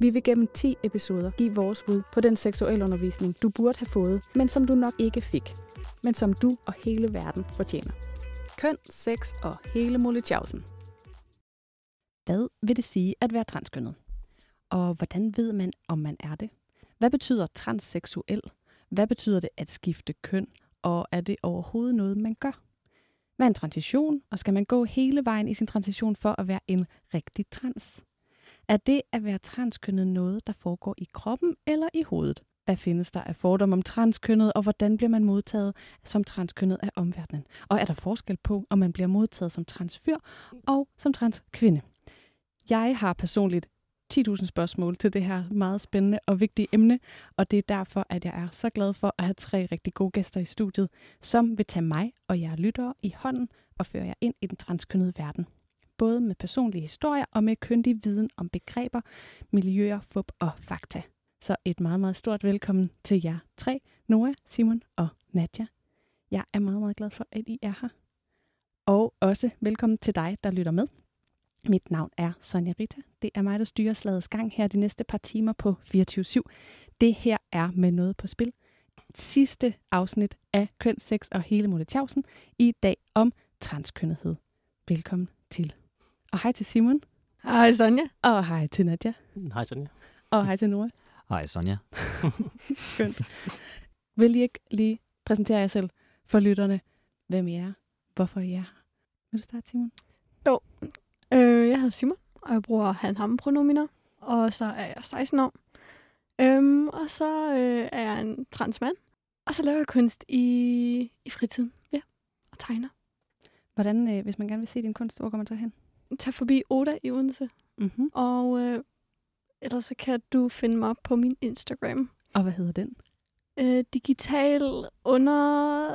Vi vil gennem 10 episoder give vores bud på den seksualundervisning, du burde have fået, men som du nok ikke fik. Men som du og hele verden fortjener. Køn, sex og hele Molletjavsen. Hvad vil det sige at være transkønnet? Og hvordan ved man, om man er det? Hvad betyder transseksuel? Hvad betyder det at skifte køn? Og er det overhovedet noget, man gør? Hvad er en transition? Og skal man gå hele vejen i sin transition for at være en rigtig trans? Er det at være transkønnet noget, der foregår i kroppen eller i hovedet? Hvad findes der af fordom om transkønnet, og hvordan bliver man modtaget som transkønnet af omverdenen? Og er der forskel på, om man bliver modtaget som transfyr og som transkvinde? Jeg har personligt 10.000 spørgsmål til det her meget spændende og vigtige emne, og det er derfor, at jeg er så glad for at have tre rigtig gode gæster i studiet, som vil tage mig og jer lyttere i hånden og føre jer ind i den transkønnede verden. Både med personlige historier og med køndig viden om begreber, miljøer, fup og fakta. Så et meget, meget stort velkommen til jer tre, Noah, Simon og Nadja. Jeg er meget, meget glad for, at I er her. Og også velkommen til dig, der lytter med. Mit navn er Sonja Rita. Det er mig, der styrer slagets gang her de næste par timer på 24-7. Det her er med noget på spil. Sidste afsnit af Køn, Sex og hele Molle Tjavsen. I dag om transkønnethed. Velkommen til. Og hej til Simon. Hej Sonja. Og hej til Nadja. Hej Sonja. Og hej til Nora. Hej Sonja. Skønt. Vil I ikke lige præsentere jer selv for lytterne, hvem I er, hvorfor I er her? Vil du starte, Simon? Øh, jeg hedder Simon, og jeg bruger han ham pronominer, og så er jeg 16 år. Øhm, og så øh, er jeg en transmand, og så laver jeg kunst i, i fritiden, ja, og tegner. Hvordan, øh, hvis man gerne vil se din kunst, hvor går man så hen? Tag forbi Oda i Odense, Mm-hmm. og øh, ellers så kan du finde mig på min Instagram. Og hvad hedder den? Øh, digital under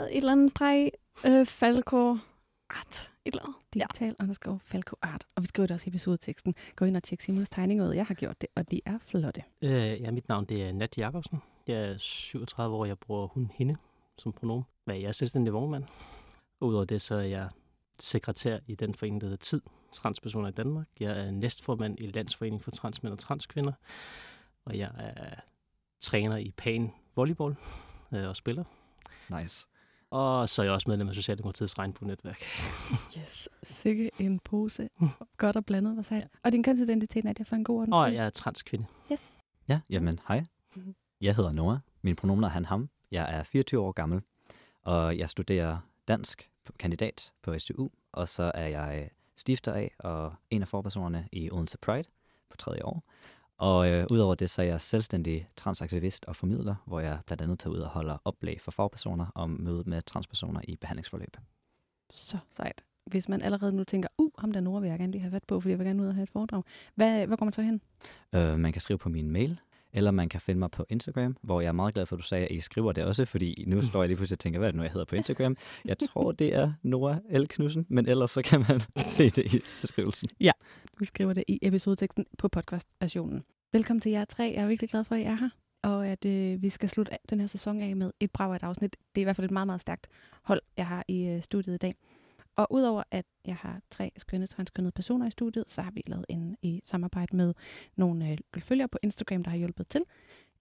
et eller andet streg, øh, Falco Art, eller. Digital ja. underscore Falco Art. Og vi skriver det også i episodeteksten. Gå ind og tjek Simons tegninger ud. Jeg har gjort det, og de er flotte. Øh, ja, mit navn det er Nat Jacobsen. Jeg er 37 år, jeg bruger hun hende som pronomen. Hvad jeg er selvstændig vognmand. Og udover det, så er jeg sekretær i den forening, der hedder TID, Transpersoner i Danmark. Jeg er næstformand i Landsforening for Transmænd og Transkvinder. Og jeg er træner i PAN Volleyball øh, og spiller. Nice. Og så er jeg også medlem af Socialdemokratiets Regnbue-netværk. Yes. Sikke en pose. Godt og blandet, hvad sagde ja. Og din kønsidentitet, er det for en god ordens Og jeg er transkvinde. Yes. Ja, jamen hej. Jeg hedder Noah. Min pronomen er han, ham. Jeg er 24 år gammel, og jeg studerer dansk kandidat på STU, og så er jeg stifter af og en af forpersonerne i Odense Pride på tredje år. Og øh, udover det, så er jeg selvstændig transaktivist og formidler, hvor jeg blandt andet tager ud og holder oplæg for forpersoner om møde med transpersoner i behandlingsforløb. Så sejt. Hvis man allerede nu tænker, uh, ham der Nora vil jeg gerne lige have fat på, fordi jeg vil gerne ud og have et foredrag. Hvad, hvor går man så hen? Øh, man kan skrive på min mail, eller man kan finde mig på Instagram, hvor jeg er meget glad for, at du sagde, at I skriver det også, fordi nu står jeg lige pludselig og tænker, hvad er det nu, jeg hedder på Instagram? Jeg tror, det er Nora L. Knudsen, men ellers så kan man se det i beskrivelsen. Vi skriver det i episodeteksten på podcastversionen. Velkommen til jer tre. Jeg er virkelig glad for, at I er her. Og at øh, vi skal slutte den her sæson af med et brag af et afsnit. Det er i hvert fald et meget, meget stærkt hold, jeg har i øh, studiet i dag. Og udover at jeg har tre skønne transkønnede personer i studiet, så har vi lavet en i samarbejde med nogle øh, følgere på Instagram, der har hjulpet til.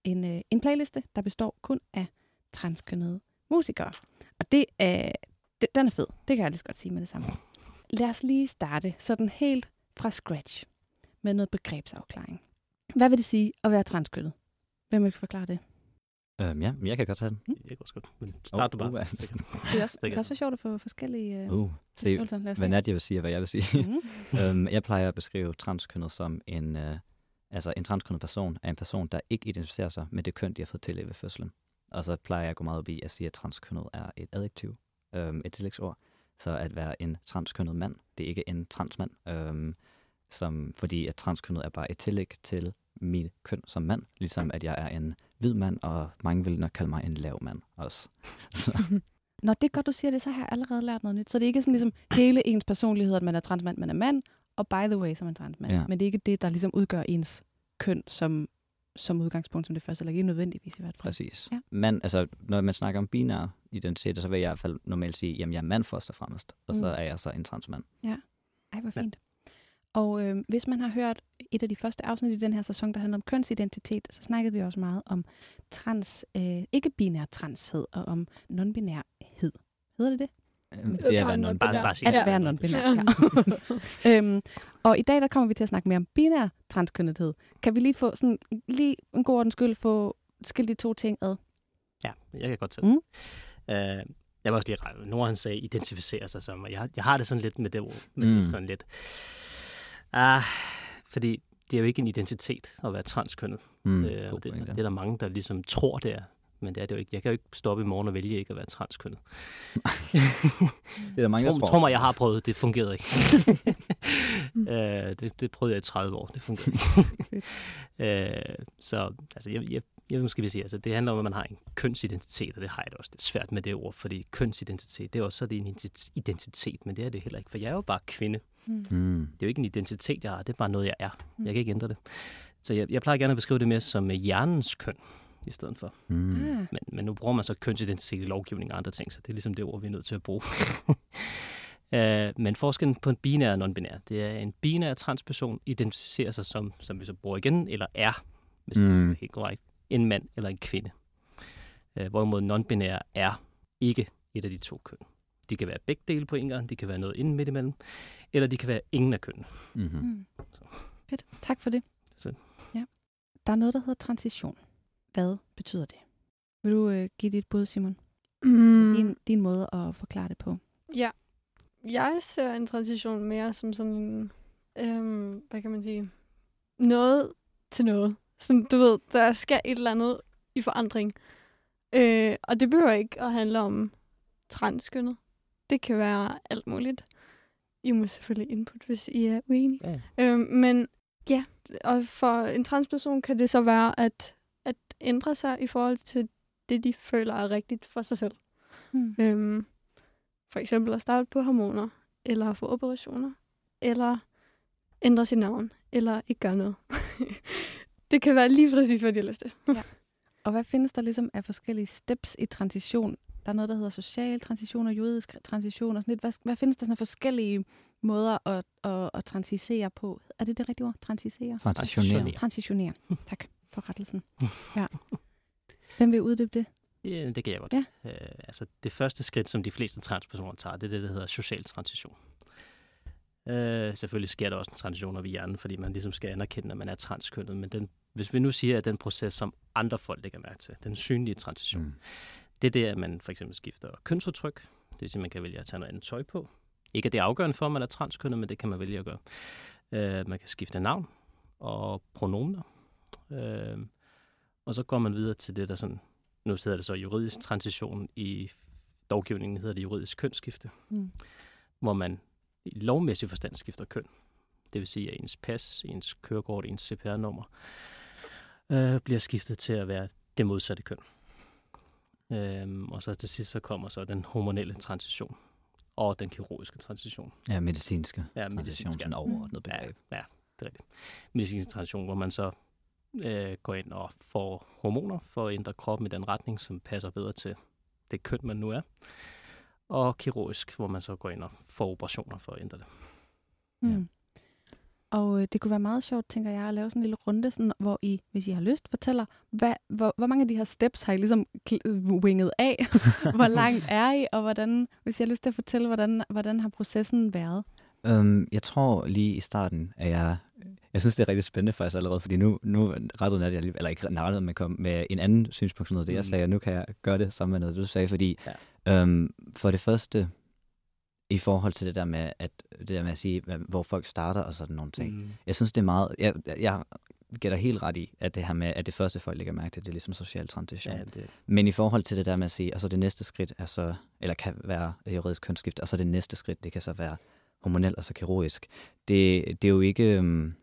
En, øh, en playliste, der består kun af transkønnede musikere. Og det øh, er, det, den er fed. Det kan jeg lige så godt sige med det samme. Lad os lige starte sådan helt fra scratch med noget begrebsafklaring. Hvad vil det sige at være transkønnet? Hvem vil forklare det? Øhm, ja, men jeg kan godt tage den. Jeg kan også godt. Men start du bare. uh, sikkert. Det, er også, det kan også være sjovt at få forskellige øh, Uh, se, beskrivelser. Lad os hvad. Nadia vil sige, og hvad jeg vil sige. Mhm. øhm, jeg plejer at beskrive transkønnet som en, øh, altså en transkønnet person er en person, der ikke identificerer sig med det køn, de har fået tildelt ved fødslen. Og så plejer jeg at gå meget op i at sige, at transkønnet er et adjektiv, øhm, et tillægsord. Så at være en transkønnet mand, det er ikke en transmand, øhm, som, fordi at transkønnet er bare et tillæg til mit køn som mand, ligesom at jeg er en hvid mand, og mange vil nok kalde mig en lav mand også. Så, Når det er godt, du siger det, så har jeg allerede lært noget nyt. Så det er ikke sådan ligesom hele ens personlighed, at man er transmand, man er mand, og by the way, så er man transmand. Ja. Men det er ikke det, der ligesom udgør ens køn som, som udgangspunkt som det første, eller ikke nødvendigvis i hvert fald. Præcis. Ja. Ja. Men altså, når man snakker om binære identiteter, så vil jeg i hvert fald normalt sige, jamen jeg er mand først og fremmest, og så Mm. er jeg så en transmand. Ej, hvor Ja. Og øh, hvis man har hørt et af de første afsnit i den her sæson, der handler om kønsidentitet, så snakkede vi også meget om trans, øh, ikke-binær transhed og om non-binærhed. Hedder det det? Øhm, Det er, nogen Bare, Ja. bare sige At det. være non-binær. Ja. øhm, og i dag der kommer vi til at snakke mere om binær transkønnethed. Kan vi lige få sådan lige en god ordens skyld få skilt de to ting ad? Ja, jeg kan godt Mm. det. Øh, jeg var også lige. Nora han sagde, identificere sig som, og jeg, jeg har det sådan lidt med det ord. Med Mm. mm. sådan lidt. Ah, fordi det er jo ikke en identitet at være transkønnet. Mm, øh, og det, det er der mange, der ligesom tror, det er. Men det er det jo ikke. Jeg kan jo ikke stoppe i morgen og vælge ikke at være transkønnet. Det er der mange, der Tro, tror. tror mig, jeg har prøvet. Det fungerede ikke. øh, det, det prøvede jeg i 30 år. Det fungerede ikke. øh, så altså, jeg, jeg, jeg, nu skal vi sige, altså, det handler om, at man har en kønsidentitet, og det har jeg da også lidt svært med det ord, fordi kønsidentitet, det er også så det en identi- identitet, men det er det heller ikke, for jeg er jo bare kvinde. Mm. Det er jo ikke en identitet, jeg har, det er bare noget, jeg er. Jeg kan ikke ændre det. Så jeg, jeg plejer gerne at beskrive det mere som øh, hjernens køn, i stedet for. Mm. Ah, Men, men nu bruger man så kønsidentitet i lovgivning og andre ting, så det er ligesom det ord, vi er nødt til at bruge. uh, men forskellen på en binær og non-binær, det er en binær transperson identificerer sig som, som vi så bruger igen, eller er, hvis mm. Mm. det er helt korrekt, en mand eller en kvinde. Uh, hvorimod non-binær er ikke et af de to køn. De kan være begge dele på en gang, de kan være noget inden midt imellem, eller de kan være ingen af kønnene. Mm-hmm. mm. Fedt. Tak for det. Så. Ja. Der er noget, der hedder transition. Hvad betyder det? Vil du øh, give dit bud, Simon? Mm. Din, din måde at forklare det på. Ja. Jeg ser en transition mere som sådan en, øhm, hvad kan man sige, noget til noget. Sådan, du ved, der sker et eller andet i forandring. Øh, og det behøver ikke at handle om transkønnet. Det kan være alt muligt. I må selvfølgelig input, hvis I er uenige. Ja. Øh, men ja, og for en transperson kan det så være at, at ændre sig i forhold til det, de føler er rigtigt for sig selv. Mm. Øhm, for eksempel at starte på hormoner, eller få operationer, eller ændre sit navn, eller ikke gøre noget. det kan være lige præcis, hvad de har lyst til. Og hvad findes der ligesom af forskellige steps i transition? Der er noget, der hedder social transition og juridisk transition og sådan lidt. Hvad, hvad findes der sådan forskellige måder at, at, at transisere på? Er det det rigtige ord? Transisere? Transitionere. Transitionere. Tak for rettelsen. Ja. Hvem vil uddybe det? Ja, det kan jeg godt. Ja. Øh, altså, det første skridt, som de fleste transpersoner tager, det er det, der hedder social transition. Øh, selvfølgelig sker der også en transition op i hjernen, fordi man ligesom skal anerkende, at man er transkønnet. Men den, hvis vi nu siger, at den proces, som andre folk lægger mærke til, den synlige transition, Mm. Det er det, at man for eksempel skifter kønsudtryk. Det vil sige, at man kan vælge at tage noget andet tøj på. Ikke at det er afgørende for, at man er transkønnet, men det kan man vælge at gøre. Øh, man kan skifte navn og pronomener. Øh, og så går man videre til det, der sådan, nu hedder det så juridisk transition, i lovgivningen hedder det juridisk kønsskifte, Mm. hvor man i lovmæssig forstand skifter køn. Det vil sige, at ens pas, ens kørekort, ens CPR-nummer øh, bliver skiftet til at være det modsatte køn. Øhm, og så til sidst så kommer så den hormonelle transition og den kirurgiske transition. Ja, medicinske. Ja, Transition, medicinsk, ja. sådan overordnet Ja, begreb. ja, det er rigtigt. Medicinsk transition, hvor man så øh, går ind og får hormoner for at ændre kroppen i den retning, som passer bedre til det køn, man nu er. Og kirurgisk, hvor man så går ind og får operationer for at ændre det. Mm. Og øh, det kunne være meget sjovt, tænker jeg, at lave sådan en lille runde, sådan, hvor I, hvis I har lyst, fortæller, hvad, hvor, hvor mange af de her steps har I ligesom kl- winget af? hvor langt er I? Og hvordan, hvis I har lyst til at fortælle, hvordan, hvordan har processen været? Um, jeg tror lige i starten, at jeg... Jeg synes, det er rigtig spændende faktisk allerede, fordi nu, nu rettede Nadia, lige- eller ikke rettede, men kom med en anden synspunkt på noget, det jeg Mm. sagde, og nu kan jeg gøre det sammen med noget, du sagde, fordi ja. um, for det første, i forhold til det der med at, det der med at sige, hvor folk starter og sådan nogle ting. Mm. Jeg synes, det er meget... Jeg, jeg gætter helt ret i, at det her med, at det første folk lægger mærke til, det er ligesom social transition. Ja, det, Men i forhold til det der med at sige, altså det næste skridt er så, eller kan være juridisk kønsskift, og så det næste skridt, det kan så være hormonelt og så kirurgisk. Det, det er jo ikke øhm,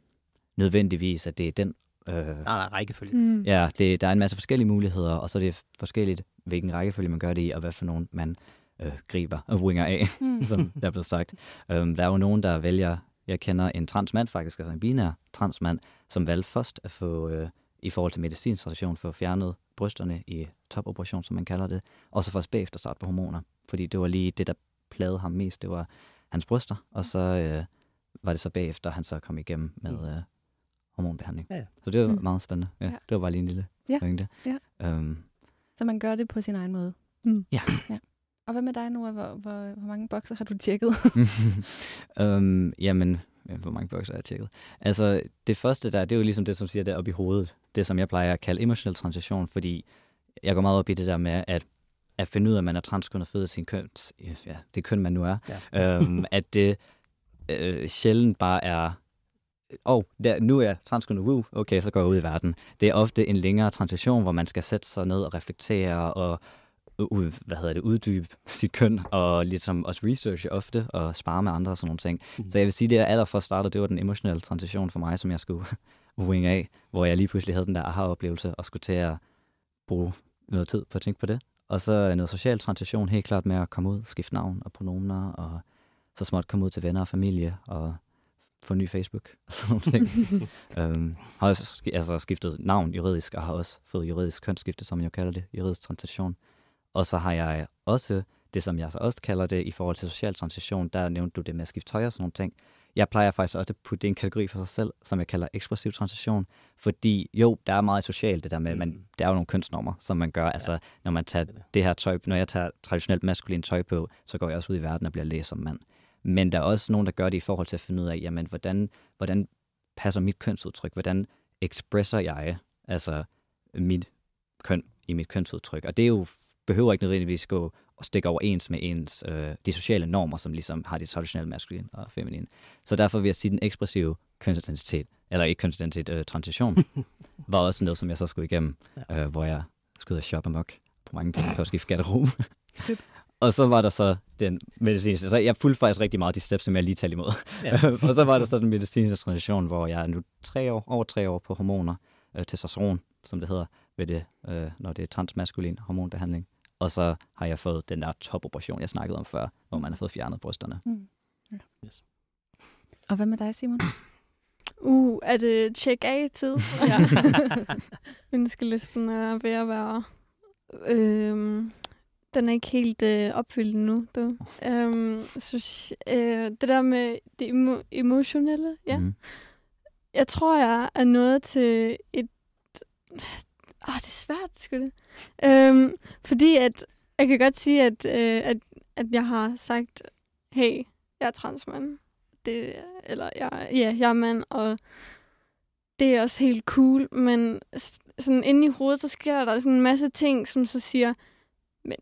nødvendigvis, at det er den... Øh, nej, nej, rækkefølge. Mm. ja, det, der er en masse forskellige muligheder, og så er det forskelligt, hvilken rækkefølge man gør det i, og hvad for nogen man øh, griber og winger af, Mm. som der er blevet sagt. Øhm, der er jo nogen, der vælger... Jeg kender en transmand faktisk, altså en binær transmand, som valgte først at få, øh, i forhold til medicinsk tradition, få fjernet brysterne i topoperation, som man kalder det, og så først bagefter starte på hormoner. Fordi det var lige det, der plagede ham mest. Det var hans bryster, og så øh, var det så bagefter, han så kom igennem med Mm. uh, hormonbehandling. Ja, ja. Så det var Mm. meget spændende. Ja, Ja. Det var bare lige en lille Ja. pointe. Ja. Um, Så man gør det på sin egen måde. Mm. Ja. ja. Og hvad med dig nu? Hvor, hvor, hvor mange bokser har du tjekket? um, jamen, ja, hvor mange bokser har jeg tjekket? Altså, det første der, det er jo ligesom det, som siger der oppe i hovedet. Det, som jeg plejer at kalde emotionel transition, fordi jeg går meget op i det der med, at at finde ud af, at man er transkønnet født af sin køn, ja, det køn, man nu er, Ja. øhm, at det øh, sjældent bare er, åh, oh, der, nu er jeg transkønnet, woo, okay, så går jeg ud i verden. Det er ofte en længere transition, hvor man skal sætte sig ned og reflektere og ud, hvad hedder det, uddybe sit køn, og ligesom også researche ofte, og spare med andre og sådan nogle ting. Mhm. Så jeg vil sige, det jeg allerførst startede, det var den emotionelle transition for mig, som jeg skulle wing af, hvor jeg lige pludselig havde den der aha-oplevelse, og skulle til at bruge noget tid på at tænke på det. Og så noget social transition, helt klart med at komme ud, skifte navn og pronomener, og så småt komme ud til venner og familie, og få ny Facebook og sådan nogle ting. øhm, har også altså skiftet navn juridisk, og har også fået juridisk kønsskifte, som jeg jo kalder det, juridisk transition. Og så har jeg også det, som jeg så også kalder det, i forhold til social transition, der nævnte du det med at skifte tøj og sådan nogle ting. Jeg plejer faktisk også at putte det i en kategori for sig selv, som jeg kalder ekspressiv transition, fordi jo, der er meget socialt det der med, men Mm. der er jo nogle kønsnormer, som man gør, ja. altså når man tager er det her tøj, når jeg tager traditionelt maskulin tøj på, så går jeg også ud i verden og bliver læst som mand. Men der er også nogen, der gør det i forhold til at finde ud af, jamen, hvordan, hvordan passer mit kønsudtryk? Hvordan ekspresser jeg altså mit køn i mit kønsudtryk? Og det er jo, behøver ikke nødvendigvis gå og stikke overens med ens, øh, de sociale normer, som ligesom har det traditionelle maskulin og feminin. Så derfor vil jeg sige, den ekspressive kønsidentitet, eller ikke kønsidentitet, øh, transition, var også noget, som jeg så skulle igennem, Ja. øh, hvor jeg skulle ud og shoppe amok på mange penge på at skifte garderobe. Og så var der så den medicinske, så jeg fulgte faktisk rigtig meget de steps, som jeg lige talte imod. Ja. og så var der så den medicinske transition, hvor jeg er nu tre år, over tre år på hormoner, øh, testosteron, som det hedder, ved det, øh, når det er transmaskulin hormonbehandling. Og så har jeg fået den der topoperation, jeg snakkede om før, hvor man har fået fjernet brysterne. Yes. Og hvad med dig, Simon? Uh, er det check A-tid? Ja. Ønskelisten er ved at være... Øhm, den er ikke helt øh, opfyldt nu, du. Øhm, så, øh, det der med det emo- emotionelle, ja. Mhm. Jeg tror, jeg er nået til et... Åh, det er svært, sgu det. Øhm, fordi at, jeg kan godt sige, at, øh, at, at jeg har sagt, hey, jeg er transmand. Det, eller jeg, ja, jeg er mand, og det er også helt cool, men sådan inde i hovedet, så sker der sådan en masse ting, som så siger, men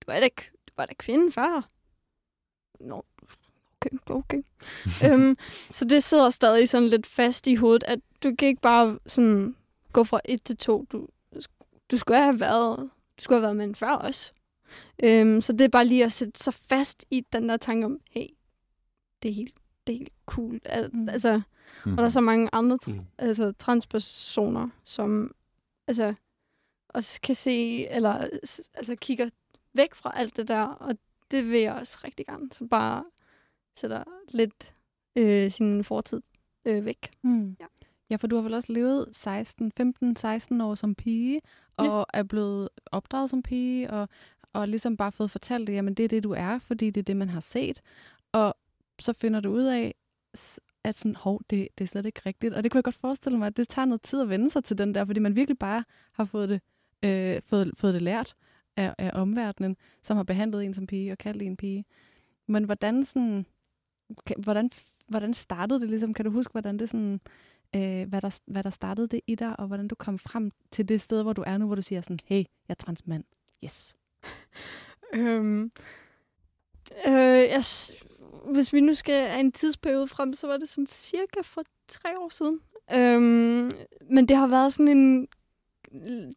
du er da, du var da kvinde før. Nå, okay, okay. øhm, så det sidder stadig sådan lidt fast i hovedet, at du kan ikke bare sådan gå fra et til to. Du, du skulle have været, du skulle have været mand før også. Øhm, så det er bare lige at sætte sig fast i den der tanke om, hey, det er helt, det er helt cool. Al- Mm. Altså, Mhm. og der er så mange andre Mm. altså transpersoner, som altså også kan se, eller altså kigger væk fra alt det der, og det vil jeg også rigtig gerne. Så bare sætter lidt øh, sin fortid øh, væk. Mm. Ja. Ja, for du har vel også levet 16, 15-16 år som pige, og Ja. er blevet opdraget som pige, og, og ligesom bare fået fortalt, at jamen, det er det, du er, fordi det er det, man har set. Og så finder du ud af, at sådan, hov, det, det er slet ikke rigtigt. Og det kunne jeg godt forestille mig, at det tager noget tid at vende sig til den der, fordi man virkelig bare har fået det, øh, fået, fået det lært af, af omverdenen, som har behandlet en som pige og kaldt en pige. Men hvordan sådan, hvordan, hvordan startede det ligesom? Kan du huske, hvordan det sådan, øh, hvad, der, hvad der startede det i dig, og hvordan du kom frem til det sted, hvor du er nu, hvor du siger sådan, hey, jeg er transmand. Yes. Øhm, øh, jeg, hvis vi nu skal have en tidsperiode frem, så var det sådan cirka for tre år siden. Øhm, men det har været sådan en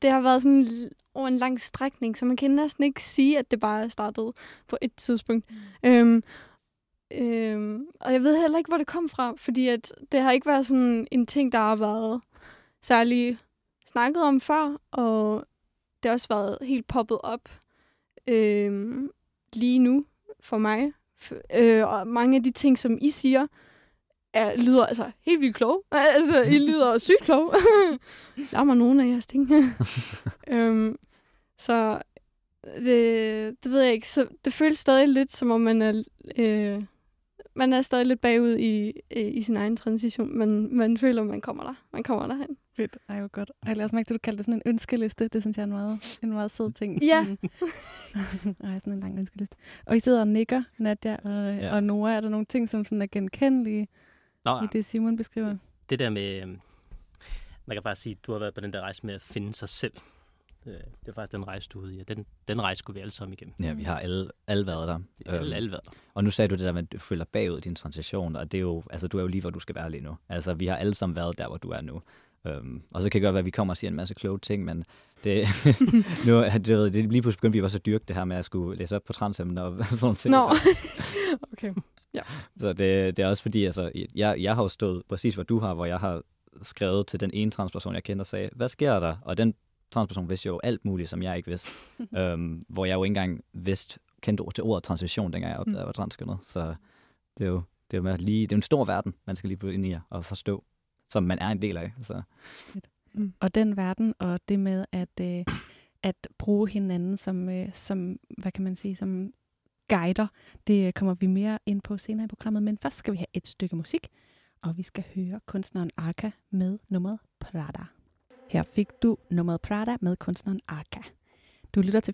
det har været sådan over en lang strækning, så man kan næsten ikke sige, at det bare startet på et tidspunkt. Mm. Øhm, øhm, og jeg ved heller ikke, hvor det kom fra, fordi at det har ikke været sådan en ting, der har været særlig snakket om før, og det har også været helt poppet op øhm, lige nu for mig. Øh, og mange af de ting, som I siger, er, lyder altså helt vildt kloge. altså, I lyder sygt kloge. Lad mig nogle af jeres ting. øhm, så det, det ved jeg ikke. Så det føles stadig lidt, som om man er, øh, man er stadig lidt bagud i, i sin egen transition, men man føler, man kommer der. Man kommer derhen. Fedt. Ej, hvor godt. Og jeg lader også mærke at du kaldte det sådan en ønskeliste. Det synes jeg er en meget, en meget sød ting. Ja. Ej, sådan en lang ønskeliste. Og I sidder og nikker, Nadia og, Ja. og Nora. Er der nogle ting, som sådan er genkendelige Nå, i det, Simon beskriver? det der med, man kan bare sige, at du har været på den der rejse med at finde sig selv. Det, det er faktisk den rejse, du er ude i, den, den rejse skulle vi alle sammen igennem. Ja, vi har alle, alle været der. Det er alle, Øhm, alle været der. Og nu sagde du det der med, at du føler bagud i din transition, og det er jo, altså du er jo lige, hvor du skal være lige nu. Altså vi har alle sammen været der, hvor du er nu. Um, og så kan det godt være, at vi kommer og siger en masse kloge ting, men det, nu, er det, det, lige pludselig begyndte vi også at dyrke det her med at skulle læse op på transemner og sådan ting. Nå, okay. Så det, det er også fordi, altså, jeg, jeg har jo stået præcis, hvor du har, hvor jeg har skrevet til den ene transperson, jeg kender, og sagde, hvad sker der? Og den transperson vidste jo alt muligt, som jeg ikke vidste. øhm, hvor jeg jo ikke engang vidste, kendte ord til ordet transition, dengang jeg opdagede, jeg var transkønnet. Så det er jo det er jo lige, det er en stor verden, man skal lige blive ind i og forstå, som man er en del af. Så. Og den verden, og det med at, øh, at bruge hinanden som, øh, som, hvad kan man sige, som guider, det kommer vi mere ind på senere i programmet. Men først skal vi have et stykke musik, og vi skal høre kunstneren Arca med nummeret Prada. Her fik du nummeret Prada med kunstneren Arca. Du lytter til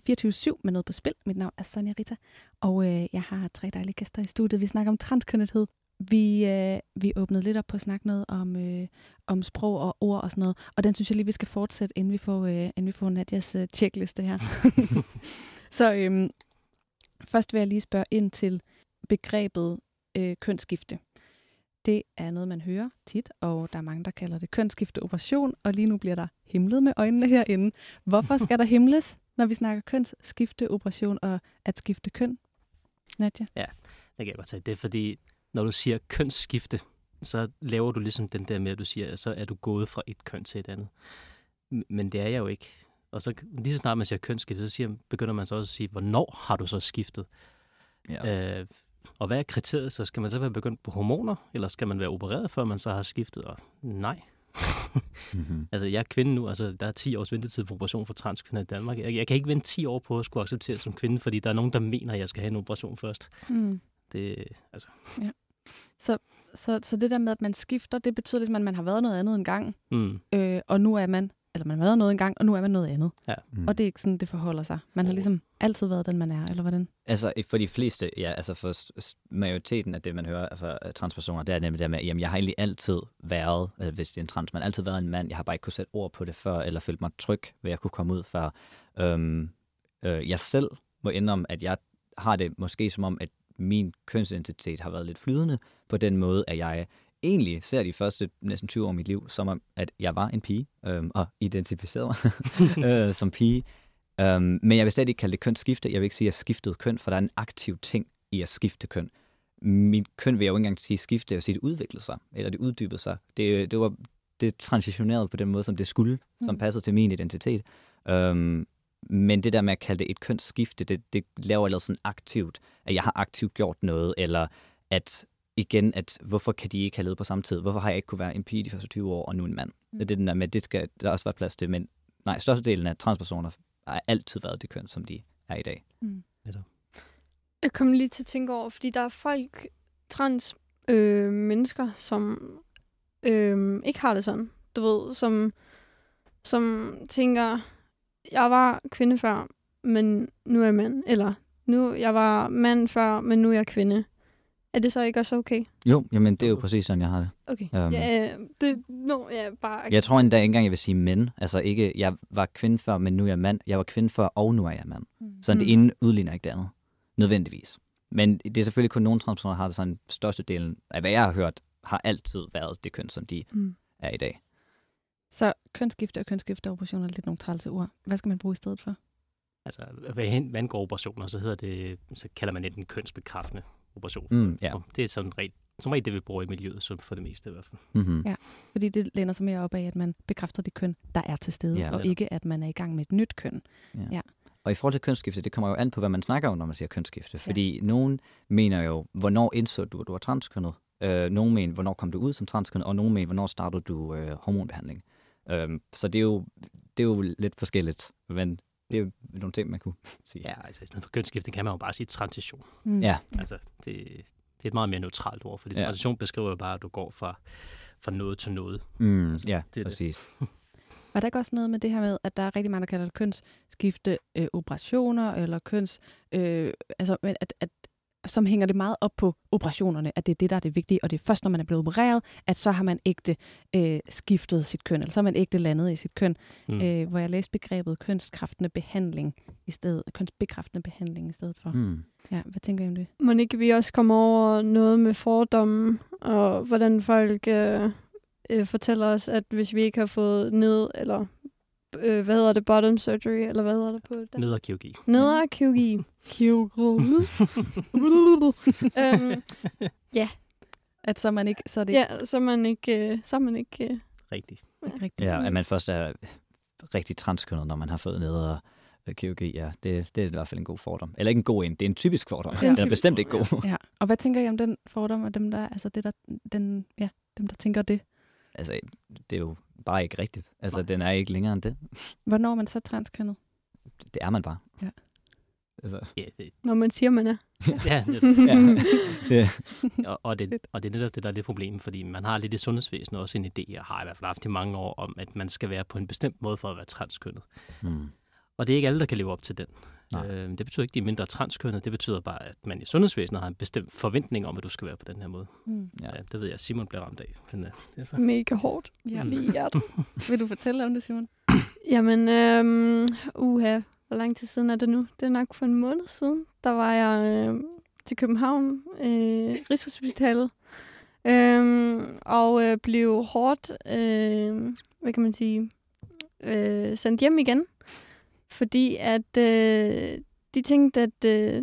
24-7 med noget på spil. Mit navn er Sonja Rita, og øh, jeg har tre dejlige gæster i studiet. Vi snakker om transkønnethed. Vi, øh, vi åbnede lidt op på at snakke noget om, øh, om sprog og ord og sådan noget. Og den synes jeg lige, vi skal fortsætte, inden vi får, øh, inden vi får Nadias øh, checkliste her. Så øhm, først vil jeg lige spørge ind til begrebet øh, kønsskifte. Det er noget, man hører tit, og der er mange, der kalder det kønsskifteoperation, og lige nu bliver der himlet med øjnene herinde. Hvorfor skal der himles, når vi snakker kønsskifteoperation og at skifte køn? Nadia? Det kan jeg godt tage. Det er fordi, når du siger kønsskifte, så laver du ligesom den der med, at du siger, at så er du gået fra et køn til et andet. Men det er jeg jo ikke. Og så lige så snart man siger kønsskifte, så siger, begynder man så også at sige, hvornår har du så skiftet? Ja. Øh, og hvad er kriteriet? Så skal man så være begyndt på hormoner, eller skal man være opereret, før man så har skiftet? Og nej. Mm-hmm. Altså, jeg er kvinde nu, altså der er 10 års ventetid på operation for transkvinder i Danmark. Jeg, jeg kan ikke vente 10 år på at skulle accepteres som kvinde, fordi der er nogen, der mener, at jeg skal have en operation først. Mm. Det, altså, Så, så, så det der med, at man skifter, det betyder ligesom, at man har været noget andet engang, mm, øh, og nu er man, eller man har været noget engang, og nu er man noget andet. Mm. Og det er ikke sådan, det forholder sig. Man har ligesom altid været den, man er, eller hvordan? Altså for de fleste, ja, altså for majoriteten af det, man hører fra øh, transpersoner, det er nemlig det med, jamen jeg har egentlig altid været, altså, hvis det er en transmand, altid været en mand, jeg har bare ikke kunne sætte ord på det før, eller følt mig tryg ved at kunne komme ud før. Øhm, øh, jeg selv må indrømme, at jeg har det måske som om, at min kønsidentitet har været lidt flydende på den måde, at jeg egentlig ser de første næsten 20 år af mit liv, som om, at jeg var en pige, øhm, og identificerede mig øh, som pige. Um, men jeg vil stadig ikke kalde det kønsskifte. Jeg vil ikke sige, at jeg skiftede køn, for der er en aktiv ting i at skifte køn. Mit køn vil jeg jo ikke engang sige skifte, jeg vil sige, det udviklede sig, eller det uddybede sig. Det, det var det transitionerede på den måde, som det skulle, mm. som passede til min identitet. Um, men det der med at kalde det et kønsskifte, det, det laver allerede sådan aktivt, at jeg har aktivt gjort noget, eller at igen, at hvorfor kan de ikke have levet på samme tid? Hvorfor har jeg ikke kunne være en pige de første 20 år, og nu en mand? Mm. Det er den der med, at det skal der også være plads til, men nej, størstedelen af transpersoner har altid været det køn, som de er i dag. Jeg kom lige til at tænke over, fordi der er folk, trans øh, mennesker, som øh, ikke har det sådan. Du ved, som, som tænker, jeg var kvinde før, men nu er jeg mand. Eller, nu jeg var mand før, men nu er jeg kvinde. Er det så ikke også okay? Jo, jamen det er jo præcis sådan, jeg har det. Okay. Øhm. Ja, det, no, ja, bare... Jeg tror endda ikke engang, jeg vil sige mænd. Altså ikke, jeg var kvinde før, men nu er jeg mand. Jeg var kvinde før, og nu er jeg mand. Mm. Så mm. det Mm. ene udligner ikke det andet. Nødvendigvis. Men det er selvfølgelig kun nogle transpersoner, der har det sådan størstedelen af, hvad jeg har hørt, har altid været det køn, som de Mm. er i dag. Så kønsskifte og kønsskifteoperation er lidt nogle trælse ord. Hvad skal man bruge i stedet for? altså, hvad, angår operationer, så hedder det, så kalder man det en kønsbekræftende operation. Mm, ja. Og Det er sådan rent, som regel det, vi bruger i miljøet, som for det meste i hvert fald. Mm-hmm. Ja. Fordi det læner sig mere op af, at man bekræfter det køn, der er til stede, Ja, og netop. ikke at man er i gang med et nyt køn. Og i forhold til kønsskifte, det kommer jo an på, hvad man snakker om, når man siger kønsskifte. Fordi nogen mener jo, hvornår indså du, at du var transkønnet? Øh, nogen mener, hvornår kom du ud som transkønnet? Og nogen mener, hvornår startede du øh, hormonbehandling? Øh, så det er, jo, det er jo lidt forskelligt. Men det er jo nogle ting, man kunne sige. Ja, altså i stedet for kønsskifte kan man jo bare sige transition. Mm. Ja. Altså, det, det er et meget mere neutralt ord, fordi Ja. transition beskriver jo bare, at du går fra, fra noget til noget. Mm, ja, det er det. præcis. Var der ikke også noget med det her med, at der er rigtig mange, der kalder det kønsskifte øh, operationer, eller køns... Øh, altså, men at, at, som hænger det meget op på operationerne, at det er det, der er det vigtige, og det er først, når man er blevet opereret, at så har man ægte øh, skiftet sit køn, eller så har man ægte landet i sit køn, Mm. øh, hvor jeg læste begrebet kønskræftende behandling i stedet, kønsbekræftende behandling i stedet for. Mm. Mm. Ja, hvad tænker I om det? Må ikke vi også komme over noget med fordomme, og hvordan folk øh, øh, fortæller os, at hvis vi ikke har fået ned, eller øh, hvad hedder det, bottom surgery, eller hvad hedder det på det? Nederkirurgi. Nederkirurgi. Kirurgi. øhm, At så man ikke, så er det ja, så man ikke, øh, så man ikke øh, Rigtigt. ikke rigtigt. Ja, at man først er rigtig transkønnet, når man har fået ned og kirurgi, ja, det, det er i hvert fald en god fordom. Eller ikke en god en, det er en typisk fordom. er en Den er bestemt ikke god. Ja. Og hvad tænker I om den fordom, og dem der, altså det der, den, ja, dem der tænker det? Altså, det er jo bare ikke rigtigt. Altså, den er ikke længere end det. Hvornår er man så transkønnet? Det er man bare. Ja. Altså, Ja, det, når man siger, man er. ja, det, ja. det, og, og, det, og det er netop det, der er lidt problemet, fordi man har lidt i sundhedsvæsenet også en idé, og har i hvert fald haft i mange år, om at man skal være på en bestemt måde for at være transkønnet. mm. Og det er ikke alle, der kan leve op til den. Nej. Øh, det betyder ikke, at de er mindre transkønnet. Det betyder bare, at man i sundhedsvæsenet har en bestemt forventning om, at du skal være på den her måde. Mm. Ja. Ja, det ved jeg, Simon bliver ramt af. Men, øh, det er så. Mega hårdt. Ja. Mm. Lige i hjertet. Vil du fortælle om det, Simon? Jamen, øhm, uha, hvor lang tid siden er det nu? Det er nok for en måned siden. Der var jeg øh, til København, øh, Rigshospitalet, øh, og øh, blev hårdt, øh, hvad kan man sige, øh, sendt hjem igen. Fordi at øh, de tænkte, at øh,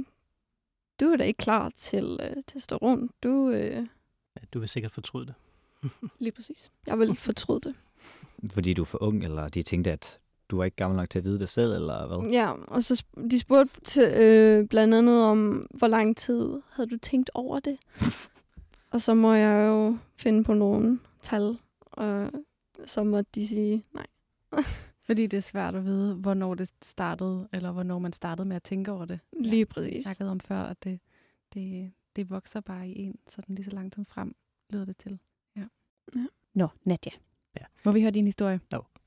du er da ikke klar til øh, testosteron. Du, øh, Ja, du vil sikkert fortryde det. lige præcis. Jeg vil fortryde det. Fordi du er for ung, eller de tænkte, at du var ikke gammel nok til at vide det selv, eller hvad? Ja, og så sp- de spurgte til, øh, blandt andet om, hvor lang tid havde du tænkt over det? og så må jeg jo finde på nogle tal, og så må de sige nej. Fordi det er svært at vide, hvornår det startede, eller hvornår man startede med at tænke over det. Lige præcis. snakkede om før, at det, det, det vokser bare i en, sådan lige så langsomt frem, lyder det til. Ja. Ja. Nå, Nadja. Ja. Må vi høre din historie?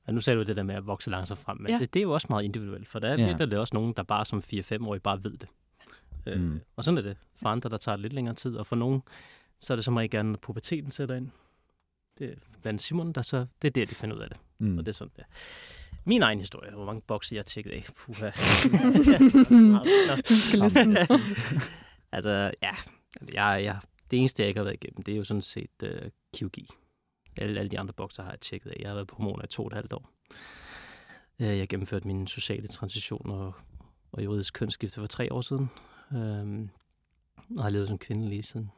Og nu sagde du det der med at vokse langsomt frem, men Ja. det, det er jo også meget individuelt, for der er Ja. det også nogen, der bare som 4-5-årige bare ved det. Øh, Mm. Og sådan er det. For andre, der tager lidt længere tid, og for nogen, så er det som regel gerne, når puberteten sætter ind. Det er blandt Simon, der så, det er der, de finder ud af det. Mm. Og det er sådan, ja. Min egen historie, hvor mange bokse jeg tjekket af. Puha. Skal listen. altså, ja. Jeg, jeg, det eneste, jeg ikke har været igennem, det er jo sådan set uh, kirurgi. Alle, alle de andre bokser har jeg tjekket af. Jeg har været på hormoner i to og et halvt år. Uh, jeg har gennemført min sociale transition og, og juridisk kønsskifte for tre år siden. Um, og har levet som kvinde lige siden.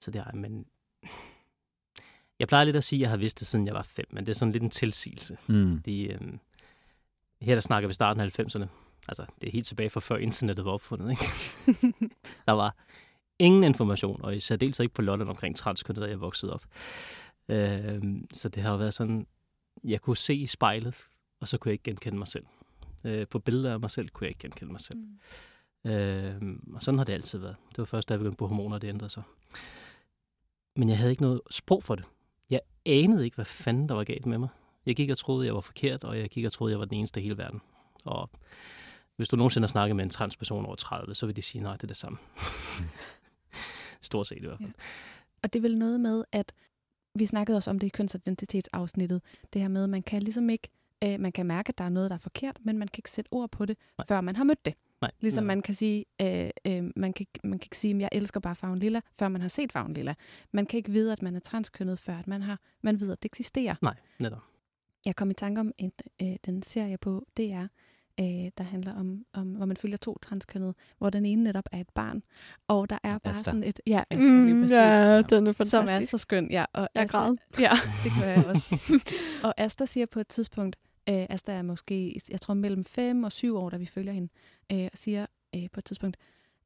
Så det har jeg, men... Jeg plejer lidt at sige, at jeg har vidst det, siden jeg var fem, men det er sådan lidt en tilsigelse. Mm. De, øhm, her der snakker vi starten af 90'erne. Altså, det er helt tilbage fra før internettet var opfundet, ikke? der var ingen information, og i særdeleshed ikke på Lolland omkring transkønnet, da jeg voksede op. Øhm, så det har jo været sådan, jeg kunne se i spejlet, og så kunne jeg ikke genkende mig selv. Øh, på billeder af mig selv kunne jeg ikke genkende mig selv. Mm. Øhm, og sådan har det altid været. Det var først, da jeg begyndte på hormoner, det ændrede sig. Men jeg havde ikke noget sprog for det. Jeg anede ikke, hvad fanden der var galt med mig. Jeg gik og troede, jeg var forkert, og jeg gik og troede, jeg var den eneste i hele verden. Og hvis du nogensinde har snakket med en transperson over 30, så vil de sige, nej, det er det samme. Stort set i hvert fald. Og det er vel noget med, at vi snakkede også om det i kønsidentitetsafsnittet, det her med, at man kan ligesom ikke, øh, man kan mærke, at der er noget, der er forkert, men man kan ikke sætte ord på det, Nej. før man har mødt det. Nej, Ligesom nej. man kan sige, øh, øh, man, kan, man kan ikke sige, at jeg elsker bare farven lilla, før man har set farven lilla. Man kan ikke vide, at man er transkønnet, før at man har, man ved, at det eksisterer. Nej, netop. Jeg kom i tanke om en, øh, den serie på DR, øh, der handler om, om, hvor man følger to transkønnede, hvor den ene netop er et barn, og der er bare Asta. sådan et... Ja, Asta, Mm, præcis. ja, den er Som er fantastisk. så skøn, ja. Og Jeg Asta- græd. Ja, det kan jeg også. og Asta siger på et tidspunkt, øh, Asta er måske, jeg tror mellem 5 og 7 år, da vi følger hende, øh, og siger øh, på et tidspunkt,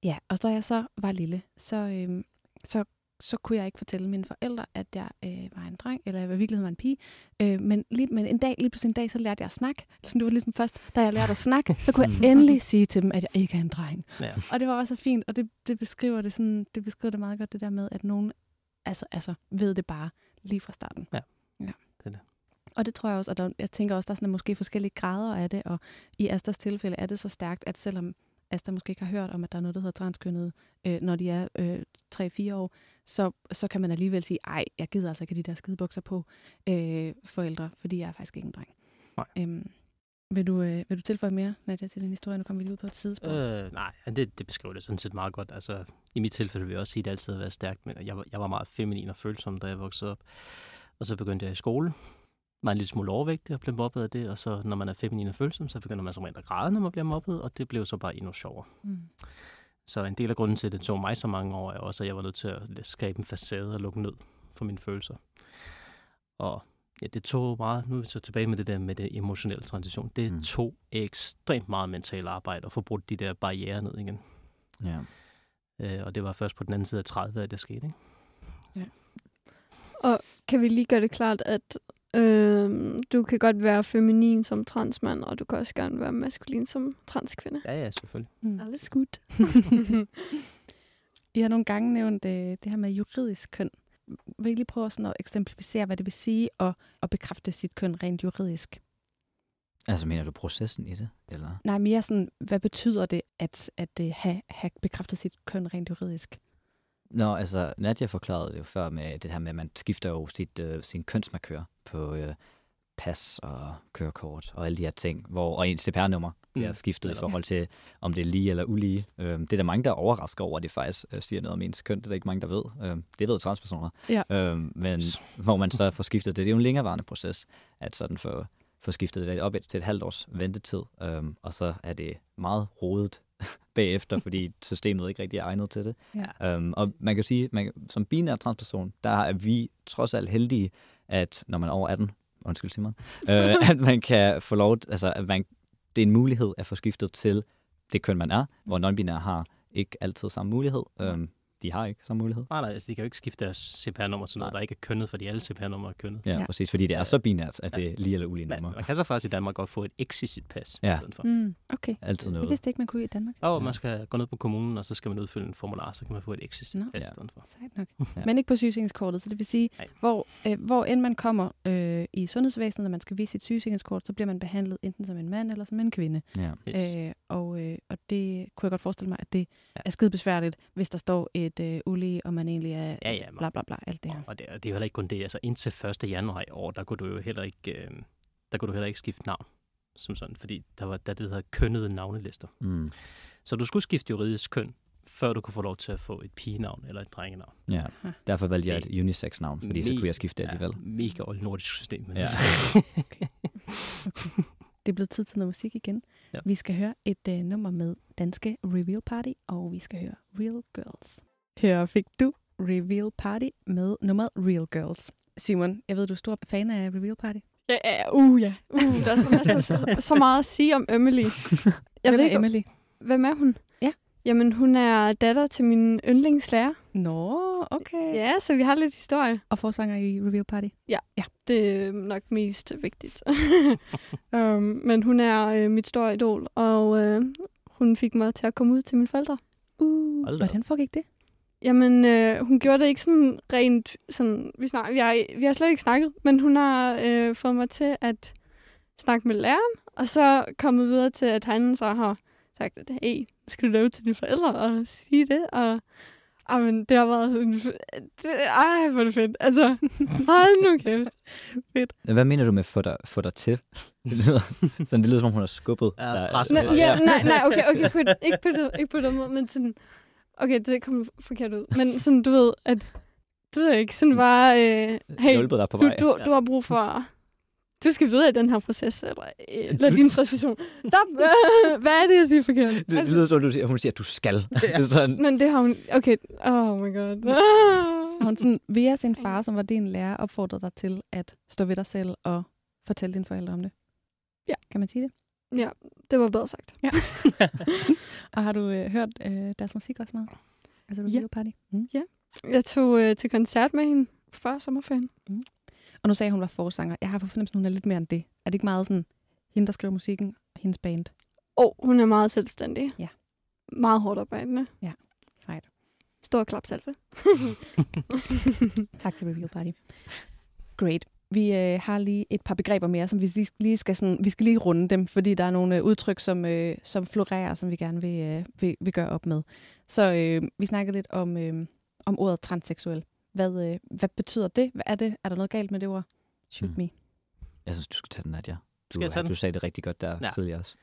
ja, og da jeg så var lille, så, øh, så så kunne jeg ikke fortælle mine forældre, at jeg øh, var en dreng, eller jeg i virkeligheden var en pige. Øh, men, lige, men en dag, lige pludselig en dag, så lærte jeg at snakke. Sådan, det var ligesom først, da jeg lærte at snakke, så kunne jeg endelig sige til dem, at jeg ikke er en dreng. Ja. Og det var også så fint, og det, det, beskriver det, sådan, det beskriver det meget godt, det der med, at nogen altså, altså, ved det bare lige fra starten. Ja, ja. det er det. Og det tror jeg også, og der, jeg tænker også, der er sådan, måske forskellige grader af det, og i Astas tilfælde er det så stærkt, at selvom Asta måske ikke har hørt om, at der er noget, der hedder transkønnet, øh, når de er øh, 3-4 år, så, så kan man alligevel sige, ej, jeg gider altså ikke de der skidebukser på øh, forældre, fordi jeg er faktisk ikke en dreng. Nej. Øhm, vil, du, øh, vil du tilføje mere, Nadia, til den historie? Nu kommer vi lige ud på et sidespor. Øh, nej, det, det beskriver det sådan set meget godt. Altså, I mit tilfælde vil jeg også sige, at det altid har været stærkt, men jeg jeg var meget feminin og følsom, da jeg voksede op. Og så begyndte jeg i skole. Var en lille smule overvægtig og blev mobbet af det, og så når man er feminin og følsom, så begynder man som rent at græde, når man bliver mobbet, og det blev så bare endnu sjovere. Mm. Så en del af grunden til, at det tog mig så mange år, er også, at jeg var nødt til at skabe en facade og lukke ned for mine følelser. Og ja, det tog meget, nu er vi så tilbage med det der med det emotionelle transition, det Mm. tog ekstremt meget mental arbejde at få brudt de der barriere ned igen. Ja. Øh, og det var først på den anden side af 30, at det skete. Ikke? Kan vi lige gøre det klart, at øh, du kan godt være feminin som transmand, og du kan også gerne være maskulin som transkvinde. Ja, ja, selvfølgelig. Mm. Alles godt. I har nogle gange nævnt øh, det her med juridisk køn. Vil I lige prøve sådan at eksemplificere, hvad det vil sige at, at bekræfte sit køn rent juridisk? Altså, mener du processen i det? Eller? Nej, mere sådan, hvad betyder det at, at uh, have, have bekræftet sit køn rent juridisk? Nå, altså, Nadia forklarede det jo før med det her med, at man skifter jo sit, øh, sin kønsmarkør på øh, pas og kørekort og alle de her ting, hvor, og en CPR-nummer bliver Mm. skiftet i Netop. forhold til, om det er lige eller ulige. Øh, det er der mange, der er overrasket over, at det faktisk øh, siger noget om ens køn. Det er der ikke mange, der ved. Øh, det ved transpersoner. Ja. Øh, men hvor man så får skiftet det, det er jo en længerevarende proces, at sådan få, få skiftet det op til et halvt års ventetid. Øh, og så er det meget rodet bagefter, fordi systemet ikke rigtig er egnet til det. Ja. Um, og man kan sige, man, som binær transperson, der er vi trods alt heldige, at når man er over 18, undskyld Simon, øh, at man kan få lov, altså at man, det er en mulighed at få skiftet til det køn, man er, hvor non-binære har ikke altid samme mulighed. Um, de har ikke samme mulighed. Nej, nej, altså, de kan jo ikke skifte deres CPR-nummer til noget, Nej. der ikke er kønnet, fordi alle CPR-numre er kønnet. Ja, Ja. ja, præcis, fordi det er så binært, at det er lige eller ulige nummer. man kan så faktisk i Danmark godt få et X i sit pas Ja. i stedet for. Mm, okay. Altid Jeg noget. vidste ikke, man kunne i Danmark. Og Ja. man skal gå ned på kommunen, og så skal man udfylde en formular, så kan man få et X i sit Nå. pas i Ja. stedet for. Sejt nok. Ja. Men ikke på sygesikringskortet, så det vil sige, Nej. hvor, øh, hvor end man kommer øh, i sundhedsvæsenet, når man skal vise sit sygesikringskort, så bliver man behandlet enten som en mand eller som en kvinde. Ja. Yes. Øh, og, øh, og det kunne jeg godt forestille mig, at det Ja. ja. er skide besværligt, hvis der står et øh, ulige, og man egentlig er Ja, ja, bla bla bla, alt det her. Og det, er- det er jo heller ikke kun det. Altså indtil 1. januar i år, der kunne du jo heller ikke, øh, der kunne du heller ikke skifte navn. Som sådan, fordi der var der, det hedder kønnede navnelister. Mm. Så du skulle skifte juridisk køn, før du kunne få lov til at få et pigenavn eller et drengenavn. ja. Derfor valgte jeg et unisex-navn, fordi så Me- kunne jeg skifte det alligevel. Ja, mega oldnordisk system. Men Ja. Det er blevet tid til noget musik igen. Ja. Vi skal høre et øh, nummer med Danske Reveal Party, og vi skal høre Real Girls. Her fik du Reveal Party med nummeret Real Girls. Simon, jeg ved, du er stor fan af Reveal Party. Ja, ja, uh, ja. Uh, der er så, næsten så, så meget at sige om Emily. Jeg Hvem ved er ikke, Emily? hvem er hun? Ja. Jamen, hun er datter til min yndlingslærer. Nå, okay. Ja, så vi har lidt historie. Og forsanger i Reveal Party. Det er nok mest vigtigt. um, men hun er øh, mit store idol, og øh, hun fik mig til at komme ud til mine forældre. Uh, hvordan foregik det? Jamen, øh, hun gjorde det ikke sådan rent... Sådan, vi, snak, vi, har, vi har slet ikke snakket, men hun har øh, fået mig til at snakke med læreren, og så kommet videre til, at han så har sagt, at hey, skal du lave til dine forældre og sige det, og Jamen, det har været sådan... Det, ej, hvor er det fedt. Altså, hold nu kæft. Hvad mener du med få dig, få dig til? Det lyder, sådan, det lyder som om, hun har skubbet. Ja, dig. presset. Nå, Ja. ja, nej, nej, okay, okay, på, ikke, på det, ikke på den måde, men sådan... Okay, det kom forkert ud. Men sådan, du ved, at... Det ved jeg ikke, sådan bare... Øh, hey, Hjulpet dig på du, vej. du, du har brug for... Du skal videre i den her proces, eller, eller din transition. Stop! Hvad er det, jeg siger forkert? Det, det lyder som, om, du siger, hun siger, at du skal. Er sådan, Men det har hun... Okay, oh my god. Har hun sådan, via sin far, som var din lærer, opfordret dig til at stå ved dig selv og fortælle dine forældre om det? Ja. Kan man sige det? Ja, det var bedre sagt. Og har du øh, hørt øh, deres musik også meget? Altså Ja. Reveal Party? Mm. Jeg tog øh, til koncert med hende før sommerferien. Og nu sagde hun var forsanger. Jeg har på fornemmelsen, at hun er lidt mere end det. Er det ikke meget sådan, hende, der skriver musikken, og hendes band? Og hun er meget selvstændig. Ja. Meget hårdt arbejdende. Sejt. Stor klapsalve. Tak til Reveal Party. Great. Vi øh, har lige et par begreber mere, som vi lige, lige skal sådan, vi skal lige runde dem, fordi der er nogle øh, udtryk, som, øh, som florerer, som vi gerne vil, øh, vil, vil gøre op med. Så øh, vi snakkede lidt om, øh, om ordet transseksuel. Hvad, øh, hvad betyder det? Hvad er det? Er der noget galt med det ord? Shoot Mm. me. Jeg synes, du skal tage den, Nadia. Du, Skal jeg tage den? du sagde det rigtig godt der Ja. tidligere også.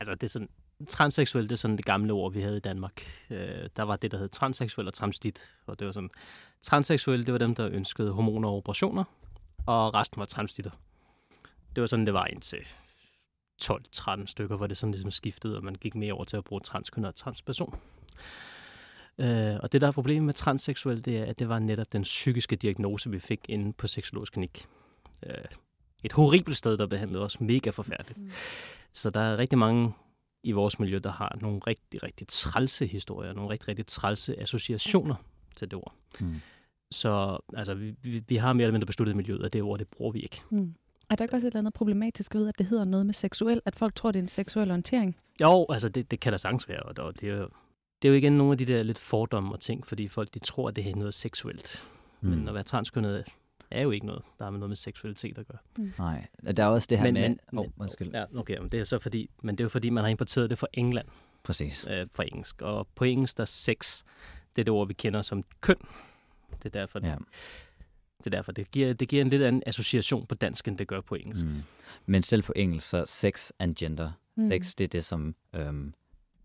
Altså, det er sådan, transseksuel, det er sådan det gamle ord, vi havde i Danmark. Øh, der var det, der hed transseksuel og transdit. Og det var sådan, transseksuelle, det var dem, der ønskede hormoner og operationer, og resten var transditter. Det var sådan, det var indtil 12-13 stykker, hvor det sådan ligesom skiftede, og man gik mere over til at bruge transkønnet og transperson. Øh, og det, der er problemet med transseksuel, det er, at det var netop den psykiske diagnose, vi fik inde på seksologisk klinik. Øh, et horribelt sted, der behandlede os mega forfærdeligt. Mm. Så der er rigtig mange i vores miljø, der har nogle rigtig, rigtig trælse historier, nogle rigtig, rigtig trælse associationer til det ord. Mm. Så altså, vi, vi, vi har mere eller mindre besluttet i miljøet, at det ord, det bruger vi ikke. Mm. Er der ikke også et eller andet problematisk ved, at det hedder noget med seksuel? At folk tror, det er en seksuel orientering? Jo, altså det, det kan der sagtens være, og det, er jo, det er jo igen nogle af de der lidt fordomme og ting, fordi folk de tror, at det er noget seksuelt. Mm. Men at være transkønnet er jo ikke noget, der har med noget med seksualitet at gøre. Nej, der er også det her Men- med... men- oh, men-. Ja, okay, men det er så fordi, men det er jo fordi, man har importeret det fra England. Præcis. øh, fra engelsk. Og på engelsk, der er sex, det er det ord, vi kender som køn. Det er derfor, Ja. det, er derfor, det, giver, det giver en lidt anden association på dansk, end det gør på engelsk. Mm. Men selv på engelsk, så sex and gender. Mm. Sex, det er det, som øhm,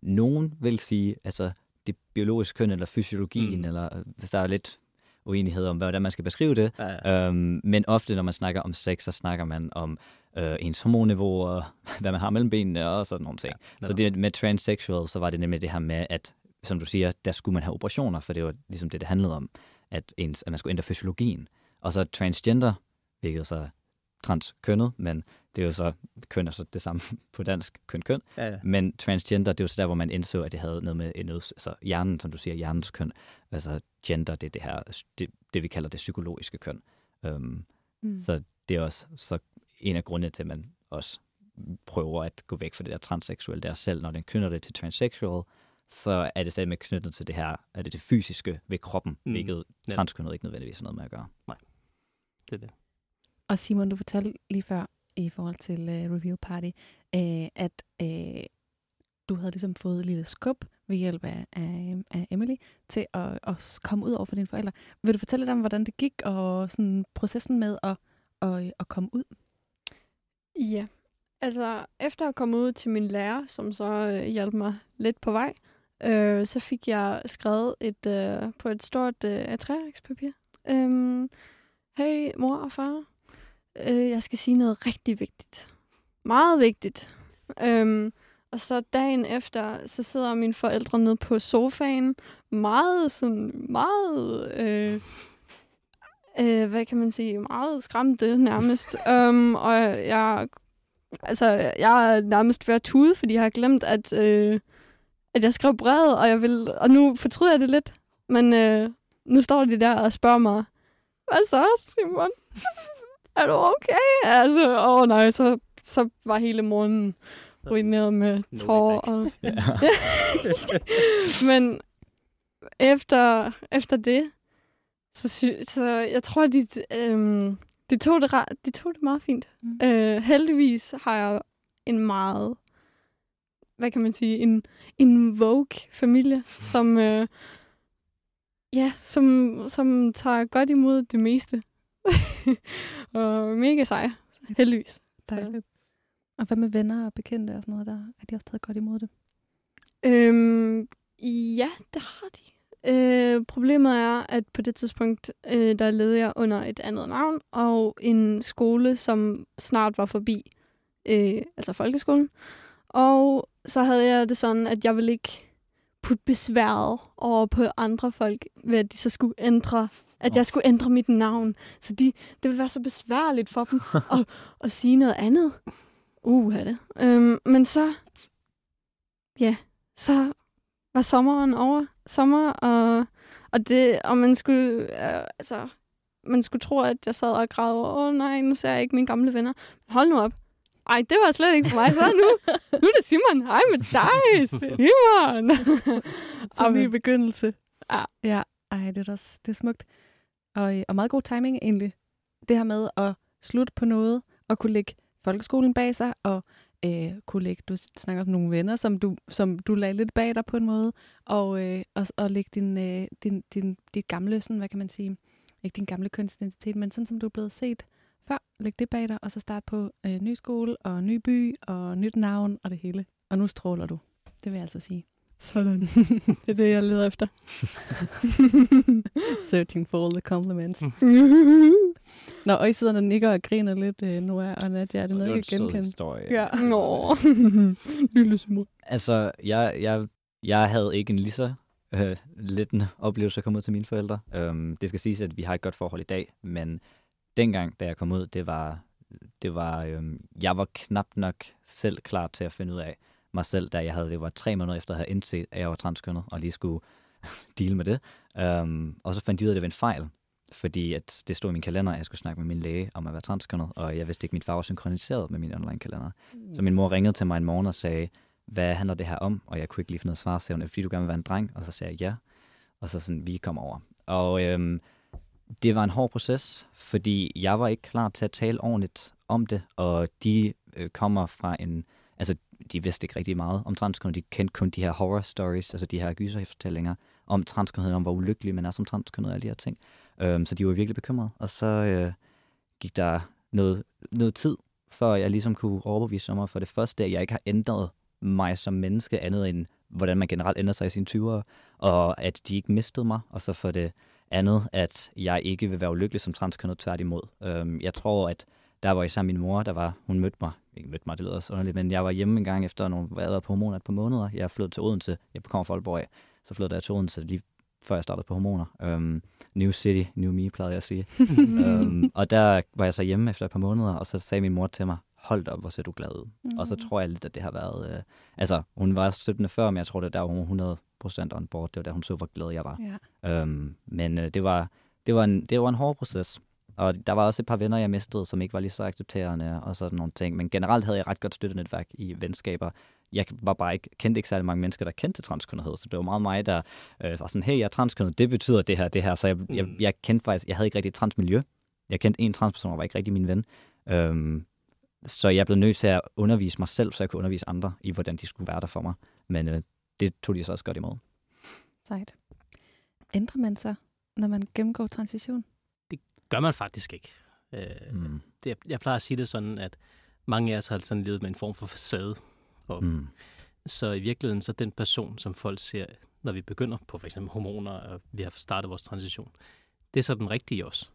nogen vil sige, altså det biologiske køn eller fysiologien, Mm. eller hvis der er lidt uenighed om, hvordan man skal beskrive det. Ja, ja. Øhm, men ofte, når man snakker om sex, så snakker man om øh, ens hormonniveau og hvad man har mellem benene og sådan nogle ting. Ja, så det med transsexual, så var det nemlig det her med, at som du siger, der skulle man have operationer, for det var ligesom det, det handlede om, at, ens, at man skulle ændre fysiologien. Og så transgender, hvilket så er transkønnet, men det er jo så køn er så det samme på dansk, køn-køn. ja, ja. Men transgender, det er jo så der, hvor man indså, at det havde noget med noget, altså hjernen, som du siger, hjernens køn. Altså gender, det er det her, det, det vi kalder det psykologiske køn. Um, Mm. så det er også så en af grundene til, at man også prøver at gå væk fra det der transseksuelle der selv, når den knytter det til transsexual, så er det stadig knyttet til det her, er det det fysiske ved kroppen, Mm. hvilket Ja. transkønnet ikke nødvendigvis har noget med at gøre. det er det. Og Simon, du fortalte lige før i forhold til uh, Reveal Party, uh, at uh, du havde ligesom fået et lille skub ved hjælp af, af, af Emily til at, at komme ud over for dine forældre. Vil du fortælle lidt om, hvordan det gik, og sådan processen med at, at, at komme ud? Ja, altså efter at komme ud til min lærer, som så øh, hjalp mig lidt på vej, øh, så fik jeg skrevet et øh, på et stort øh, A3-papir. Øhm, hey mor og far, øh, jeg skal sige noget rigtig vigtigt. Meget vigtigt. Øhm, og så dagen efter, så sidder mine forældre nede på sofaen, meget sådan, meget, øh, øh, hvad kan man sige, meget skræmte nærmest. um, og jeg, altså, jeg er nærmest ved at tude, fordi jeg har glemt, at, øh, at jeg skrev brevet, og, jeg vil, og nu fortryder jeg det lidt. Men øh, nu står de der og spørger mig, hvad så, Simon? er du okay? Altså, åh oh, nej, så, så var hele morgenen ruineret med tårer. Og, men efter, efter det, så, sy- så jeg tror, de, øhm, de, tog det, de tog det meget fint. Mm. Øh, heldigvis har jeg en meget, hvad kan man sige, en, en Vogue-familie, som, øh, ja, som, som tager godt imod det meste. og mega sej, heldigvis. Dejligt. Og hvad med venner og bekendte og sådan noget der? Er de også taget godt imod det? Øhm, ja, det har de. Øh, problemet er, at på det tidspunkt, øh, der levede jeg under et andet navn, og en skole, som snart var forbi, øh, altså folkeskolen. Og så havde jeg det sådan, at jeg ville ikke putte besværet over på andre folk, ved at de så skulle ændre, at Åh. jeg skulle ændre mit navn. Så de, det ville være så besværligt for dem at, at sige noget andet. Uh, det. Øhm, men så, ja, så var sommeren over. Sommer, og, Og, det, og man skulle, øh, altså, man skulle tro, at jeg sad og græd over, åh nej, nu ser jeg ikke mine gamle venner. Hold nu op. Ej, det var slet ikke for mig. Så nu, nu er det Simon. Hej med dig, Simon. Som lige begyndelse. Ja. Ja, ej, det er, også, det er smukt. Og, og meget god timing egentlig. Det her med at slutte på noget, og kunne lægge folkeskolen bag sig, og øh, kunne lægge, du snakker om nogle venner, som du, som du lagde lidt bag dig på en måde, og, øh, og, og lægge din, øh, din, din, dit gamle, sådan, hvad kan man sige, ikke din gamle kønsidentitet, men sådan som du er blevet set læg det bag dig, og så starte på øh, ny skole, og ny by, og nyt navn, og det hele. Og nu stråler du. Det vil jeg altså sige. Sådan. det er det, jeg leder efter. Searching for all the compliments. Nå, og I sidder og nikker og griner lidt, øh, Noah og Nadia. Er det noget, I kan genkende? historie. ja. Nå. Lille Simon. Altså, jeg, jeg, jeg havde ikke en lige så øh, lidt en oplevelse at komme ud til mine forældre. Um, det skal siges, at vi har et godt forhold i dag, men dengang, da jeg kom ud, det var, det var øhm, jeg var knap nok selv klar til at finde ud af mig selv, da jeg havde, det var tre måneder efter at havde indset, at jeg var transkønnet, og lige skulle deal med det. Øhm, og så fandt jeg ud af, at det var en fejl, fordi at det stod i min kalender, at jeg skulle snakke med min læge om at være transkønnet, og jeg vidste ikke, at mit far var synkroniseret med min online-kalender. Så min mor ringede til mig en morgen og sagde, hvad handler det her om? Og jeg kunne ikke lige finde noget svar, sagde hun, fordi du gerne vil være en dreng? Og så sagde jeg ja. Og så sådan, vi kom over. Og øhm, det var en hård proces, fordi jeg var ikke klar til at tale ordentligt om det, og de øh, kommer fra en, altså de vidste ikke rigtig meget om transkønnet, de kendte kun de her horror stories, altså de her gyserfortællinger om transkønnet, om hvor ulykkelig man er som transkønnet og alle de her ting. Øhm, så de var virkelig bekymrede, og så øh, gik der noget, noget tid, før jeg ligesom kunne overbevise mig for det første, at jeg ikke har ændret mig som menneske andet end, hvordan man generelt ændrer sig i sine 20'ere, og at de ikke mistede mig, og så for det andet, at jeg ikke vil være ulykkelig som transkønnet tværtimod. Øhm, jeg tror, at der var især min mor, der var, hun mødte mig, ikke mødte mig, det lyder også underligt, men jeg var hjemme en gang efter nogle, hvad jeg på hormoner et par måneder. Jeg flyttede til Odense, jeg kommer fra Aalborg af, så flyttede jeg til Odense lige før jeg startede på hormoner. Um, new city, new me, plejede jeg at sige. um, og der var jeg så hjemme efter et par måneder, og så sagde min mor til mig, hold da op, hvor ser du glad ud. Mm. Og så tror jeg lidt, at det har været... Øh, altså, hun var støttende før, men jeg tror, det er der, hun var 100 procent on board. Det var der, hun så, hvor glad jeg var. Ja. Um, men øh, det, var, det, var en, det var en hård proces. Og der var også et par venner, jeg mistede, som ikke var lige så accepterende og sådan nogle ting. Men generelt havde jeg ret godt støttenetværk i venskaber. Jeg var bare ikke, kendte ikke særlig mange mennesker, der kendte transkønnethed, så det var meget mig, der øh, var sådan, hey, jeg er transkønnet, det betyder det her, det her. Så jeg, jeg, jeg kendte faktisk, jeg havde ikke rigtig et transmiljø. Jeg kendte en transperson, og var ikke rigtig min ven. Um, så jeg blev nødt til at undervise mig selv, så jeg kunne undervise andre i, hvordan de skulle være der for mig. Men øh, det tog de så også godt imod. Sejt. Ændrer man sig, når man gennemgår transition? Gør man faktisk ikke. Øh, Mm. det, jeg plejer at sige det sådan, at mange af os har sådan levet med en form for facade. Og, Mm. Så i virkeligheden, så den person, som folk ser, når vi begynder på for eksempel hormoner, og vi har startet vores transition, det er så den rigtige også.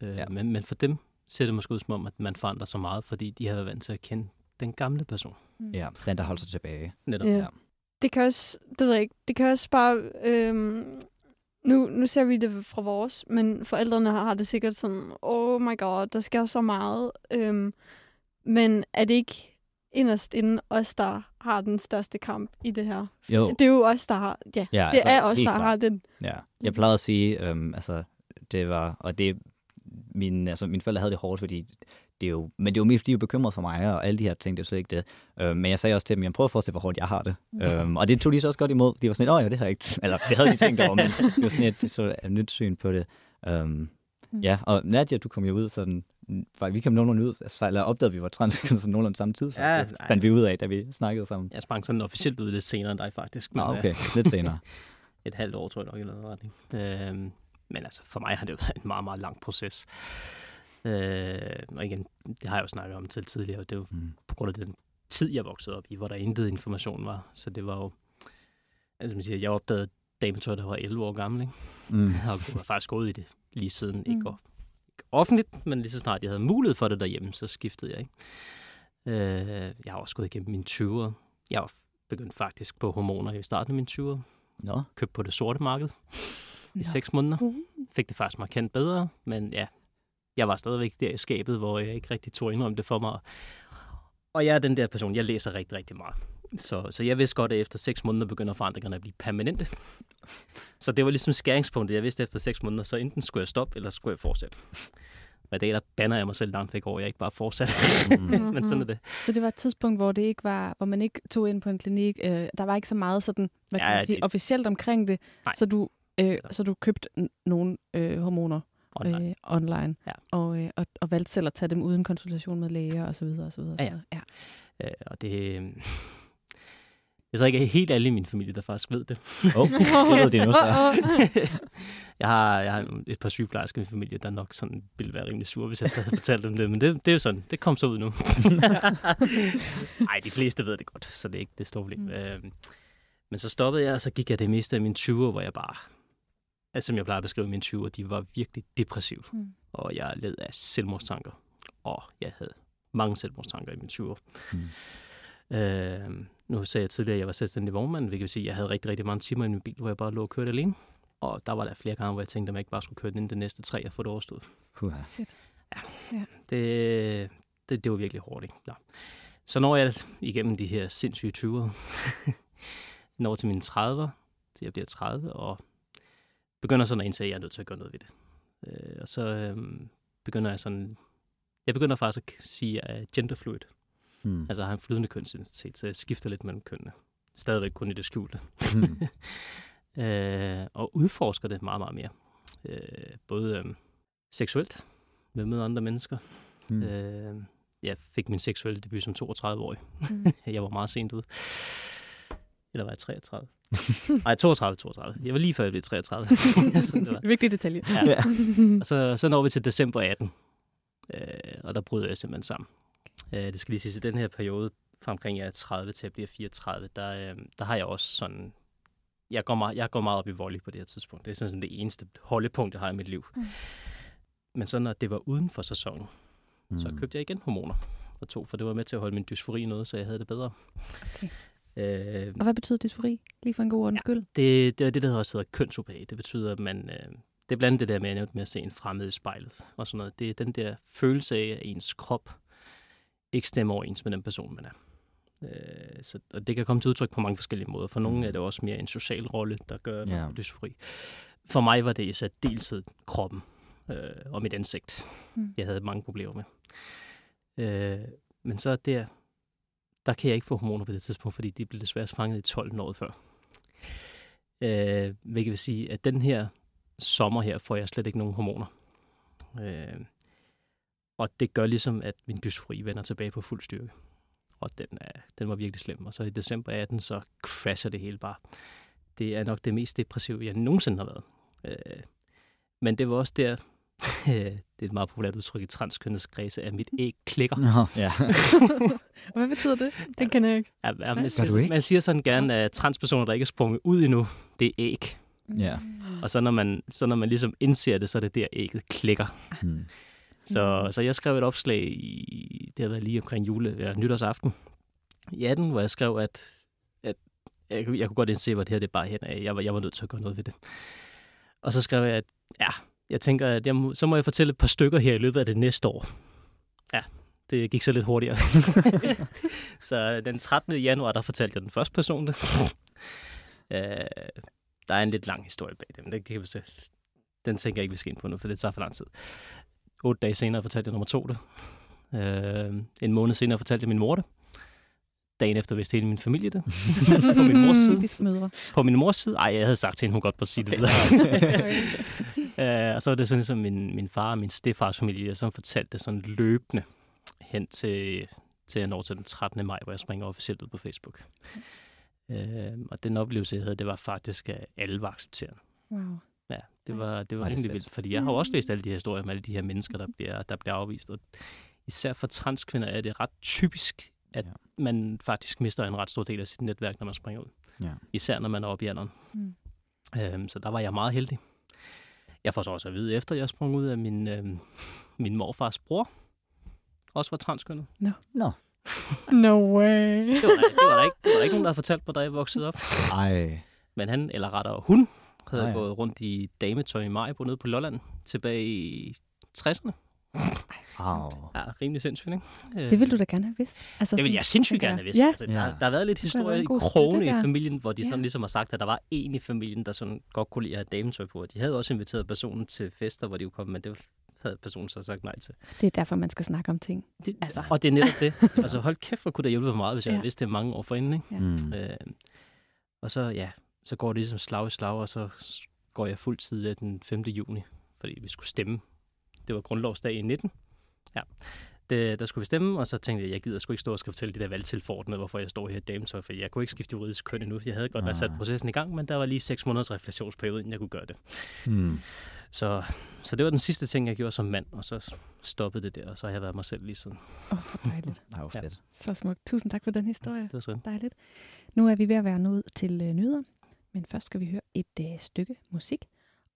Øh, ja. men, men for dem ser det måske ud som om, at man forandrer sig meget, fordi de har været vant til at kende den gamle person. Ja, den der holder sig tilbage. Netop. Ja. Det kan også, det ved jeg ikke, det kan også bare, øhm, nu, nu ser vi det fra vores, men forældrene har, det sikkert sådan, oh my god, der sker så meget. Øhm, men er det ikke inderst inden os, der har den største kamp i det her? Jo. Det er jo os, der har, ja, Ja, det altså, er os, der klart. har den. Ja, jeg plejede at sige, øhm, altså, det var, og det, min, altså, mine forældre havde det hårdt, fordi det er jo, men det er jo mest, fordi de er bekymrede for mig, og alle de her ting, det er jo så ikke det. Øhm, men jeg sagde også til dem, jeg prøver at forestille, hvor hårdt jeg har det. Øhm, og det tog de så også godt imod. De var sådan, åh ja, det har jeg ikke, eller det havde de tænkt over, men det var sådan et, så et nyt syn på det. Mm. Ja, og Nadia, du kom jo ud sådan, vi kom nogenlunde ud, altså, eller opdagede, at vi var trans sådan nogenlunde samme tid, Ja, faktisk. nej. fandt vi ud af, da vi snakkede sammen. Jeg sprang sådan officielt ud lidt senere end dig faktisk. Nå, men, øh, okay, lidt senere. et halvt år, tror jeg nok, eller noget retning. Øhm, men altså, for mig har det jo været en meget, meget lang proces. Øh, og igen, det har jeg jo snakket om til tidligere, og det er jo Mm. på grund af den tid, jeg voksede op i, hvor der intet information var. Så det var jo, altså man siger, jeg opdagede dametøj, der var 11 år gammel, ikke? Mm. Jeg har jo faktisk gået i det lige siden, Mm. ikke, og, ikke offentligt, men lige så snart jeg havde mulighed for det derhjemme, så skiftede jeg, ikke? Øh, jeg har også gået igennem mine 20'er. Jeg var begyndt faktisk på hormoner i starten af mine 20'er. Nå, Købt på det sorte marked i Nå. seks måneder. Uh. Fik det faktisk markant bedre, men ja, jeg var stadigvæk der i skabet, hvor jeg ikke rigtig tog indrømme det for mig. Og jeg er den der person, jeg læser rigtig, rigtig meget. Så, så jeg vidste godt, at efter seks måneder begynder forandringerne at blive permanente. Så det var ligesom skæringspunktet. Jeg vidste, efter seks måneder, så enten skulle jeg stoppe, eller skulle jeg fortsætte. I dag, der banner jeg mig selv langt væk over, jeg ikke bare fortsat. Men sådan er det. Så det var et tidspunkt, hvor det ikke var, hvor man ikke tog ind på en klinik. Øh, der var ikke så meget sådan, hvad kan Ja, man sige, det- officielt omkring det. Nej. Så du, øh, så du købte nogle øh, hormoner Online. Øh, online Ja. og, øh, og, og valgte selv at tage dem uden konsultation med læger og så videre og så videre. og så Ja, ja. ja. Øh, og det... øh, Jeg tror ikke, helt alle i min familie, der faktisk ved det. Oh, så ved de nu så. jeg, har, jeg har et par sygeplejersker i min familie, der nok sådan ville være rimelig sure, hvis jeg havde fortalt dem det. Men det, det er jo sådan, det kom så ud nu. Nej, de fleste ved det godt, så det er ikke det store problem. Mm. Øh, men så stoppede jeg, og så gik jeg det meste af mine 20'er, hvor jeg bare, altså som jeg plejer at beskrive mine 20'er, de var virkelig depressive. Mm. Og jeg led af selvmordstanker. Og jeg havde mange selvmordstanker i mine 20'er. Mm. Øh, nu sagde jeg tidligere, at jeg var selvstændig vognmand, hvilket vil sige, at jeg havde rigtig, rigtig mange timer i min bil, hvor jeg bare lå og kørte alene. Og der var der flere gange, hvor jeg tænkte, at jeg ikke bare skulle køre den ind de næste tre og få det overstået. Puha. Det, det, det var virkelig hårdt, ikke? Nå. Så når jeg igennem de her sindssyge 20'ere, når til mine 30'er, til jeg bliver 30, og begynder sådan at indse, at jeg er nødt til at gøre noget ved det. Øh, og så øh, begynder jeg sådan... Jeg begynder faktisk at sige, at jeg er genderfluid. Mm. Altså jeg har en flydende kønsidentitet, så jeg skifter lidt mellem kønnene. Stadigvæk kun i det skjulte. Mm. øh, og udforsker det meget, meget mere. Øh, både øh, seksuelt, med med andre mennesker. Mm. Øh, jeg fik min seksuelle debut som 32-årig. Mm. jeg var meget sent ude. Eller var jeg 33? Nej, 32, 32. Jeg var lige før jeg blev 33. Sådan det var. Vigtig detalje. Ja. Og så, så når vi til december 18, øh, og der bryder jeg simpelthen sammen. Øh, det skal lige siges, at den her periode, fra omkring jeg er 30 til jeg bliver 34, der, øh, der har jeg også sådan... Jeg går, meget, jeg går meget op i volley på det her tidspunkt. Det er sådan det eneste holdepunkt, jeg har i mit liv. Mm. Mm. Men så når det var uden for sæsonen, mm. så købte jeg igen hormoner og to, for det var med til at holde min dysfori noget, så jeg havde det bedre. Okay. Øh, Og hvad betyder dysfori? Lige for en god undskyld. det, det er det, der også hedder kønsobehag. Det betyder, at man... Øh, det er blandt andet det der med, at jeg nævnte med at se en fremmed i spejlet og sådan noget. Det er den der følelse af, at ens krop ikke stemmer overens med den person, man er. Øh, så, og det kan komme til udtryk på mange forskellige måder. For nogle Mm. er det også mere en social rolle, der gør Ja. ja. dysfori. For mig var det i særdeleshed kroppen øh, og mit ansigt. Mm. Jeg havde mange problemer med. Øh, men så der, der kan jeg ikke få hormoner på det tidspunkt, fordi de blev desværre fanget i 12 år før. Øh, hvilket vil sige, at den her sommer her får jeg slet ikke nogen hormoner. Øh, og det gør ligesom, at min dysfori vender tilbage på fuld styrke. Og den, er, den var virkelig slem. Og så i december 18, så crasher det hele bare. Det er nok det mest depressive, jeg nogensinde har været. Øh, men det var også der, det er et meget populært udtryk i transkønnets kredse, at mit æg klikker. Nå, ja. Hvad betyder det? Den kender jeg ikke. Ja, ja, man, siger, ikke? man siger sådan gerne, at transpersoner, der ikke er sprunget ud endnu, det er æg. Ja. Og så når man, så når man ligesom indser det, så er det der, ægget klikker. Mm. Så, så jeg skrev et opslag i, det har været lige omkring jule, ja, nytårsaften, i 18, hvor jeg skrev, at, at jeg, kunne- jeg kunne godt indse, hvor det her det er bare hen af. Jeg var, jeg var nødt til at gøre noget ved det. Og så skrev jeg, at ja, jeg tænker, at jeg må, så må jeg fortælle et par stykker her i løbet af det næste år. Ja, det gik så lidt hurtigere. så den 13. januar, der fortalte jeg den første person det. øh, der er en lidt lang historie bag det, men det kan vi se. Den tænker jeg ikke, vi skal ind på nu, for det tager for lang tid. Otte dage senere fortalte jeg nummer to det. Øh, en måned senere fortalte jeg min mor det. Dagen efter vidste hele min familie det. på min mors side. På min mors side? Ej, jeg havde sagt til hende, hun godt måtte sige det Øh, og så var det sådan ligesom min, min far og min stefars familie, som fortalte det sådan løbende hen til, til jeg når til den 13. maj, hvor jeg springer officielt ud på Facebook. Øh, og den oplevelse, jeg havde, det var faktisk, at alle var accepterende. Wow. Ja, det var, det var rimelig fedt. vildt, fordi jeg har også læst alle de her historier med alle de her mennesker, der bliver, der bliver afvist. Og især for transkvinder er det ret typisk, at Ja. ja. man faktisk mister en ret stor del af sit netværk, når man springer ud. Ja. Især når man er oppe i alderen. Mm. Øhm, så der var jeg meget heldig. Jeg får så også at vide, efter jeg sprang ud af min, øhm, min morfars bror, også var transkønnet. Nå. No way. Det var, der, det, var der ikke, det var der ikke nogen, der havde fortalt mig, da jeg voksede op. Ej. Men han, eller rettere hun, havde ja. gået rundt i dametøj i Majbo nede på Lolland tilbage i 60'erne. Wow. Ja, rimelig sindssygt, ikke? Øh, Det ville du da gerne have vidst. Altså, Det vil jeg sindssygt gerne have vidst. Ja, Altså, der, der har været lidt historie i støtte i familien, hvor de Ja. sådan ligesom har sagt, at der var en i familien, der sådan godt kunne lide at have dametøj på. De havde også inviteret personen til fester, hvor de kunne komme, men det havde personen så sagt nej til. Det er derfor, man skal snakke om ting. Det, Altså. Og det er netop det. Altså hold kæft, hvor kunne det hjælpe for meget, hvis jeg Ja. ja. vidste det mange år forinden. Ikke? Ja. Mm. Øh, og så, ja, så går det ligesom slag i slag, og så går jeg fuld tid af den 5. juni, fordi vi skulle stemme. Det var grundlovsdag i 19. Ja. Det, der skulle vi stemme, og så tænkte jeg, jeg gider sgu ikke stå og skal fortælle de der valgtilforordnede, hvorfor jeg står her i dametøj, for jeg kunne ikke skifte juridisk køn endnu. Jeg havde godt været sat Nej. processen i gang, men der var lige 6 måneders refleksionsperiode, inden jeg kunne gøre det. Mm. Så, så det var den sidste ting, jeg gjorde som mand, og så stoppede det der, og så har jeg været mig selv lige siden. Åh, oh, hvor dejligt. Det var Ja. fedt. Så smukt. Tusind tak for den historie. Det var sådan. Dejligt. Nu er vi ved at være nået til øh, nyheder, men først skal vi høre et øh, stykke musik,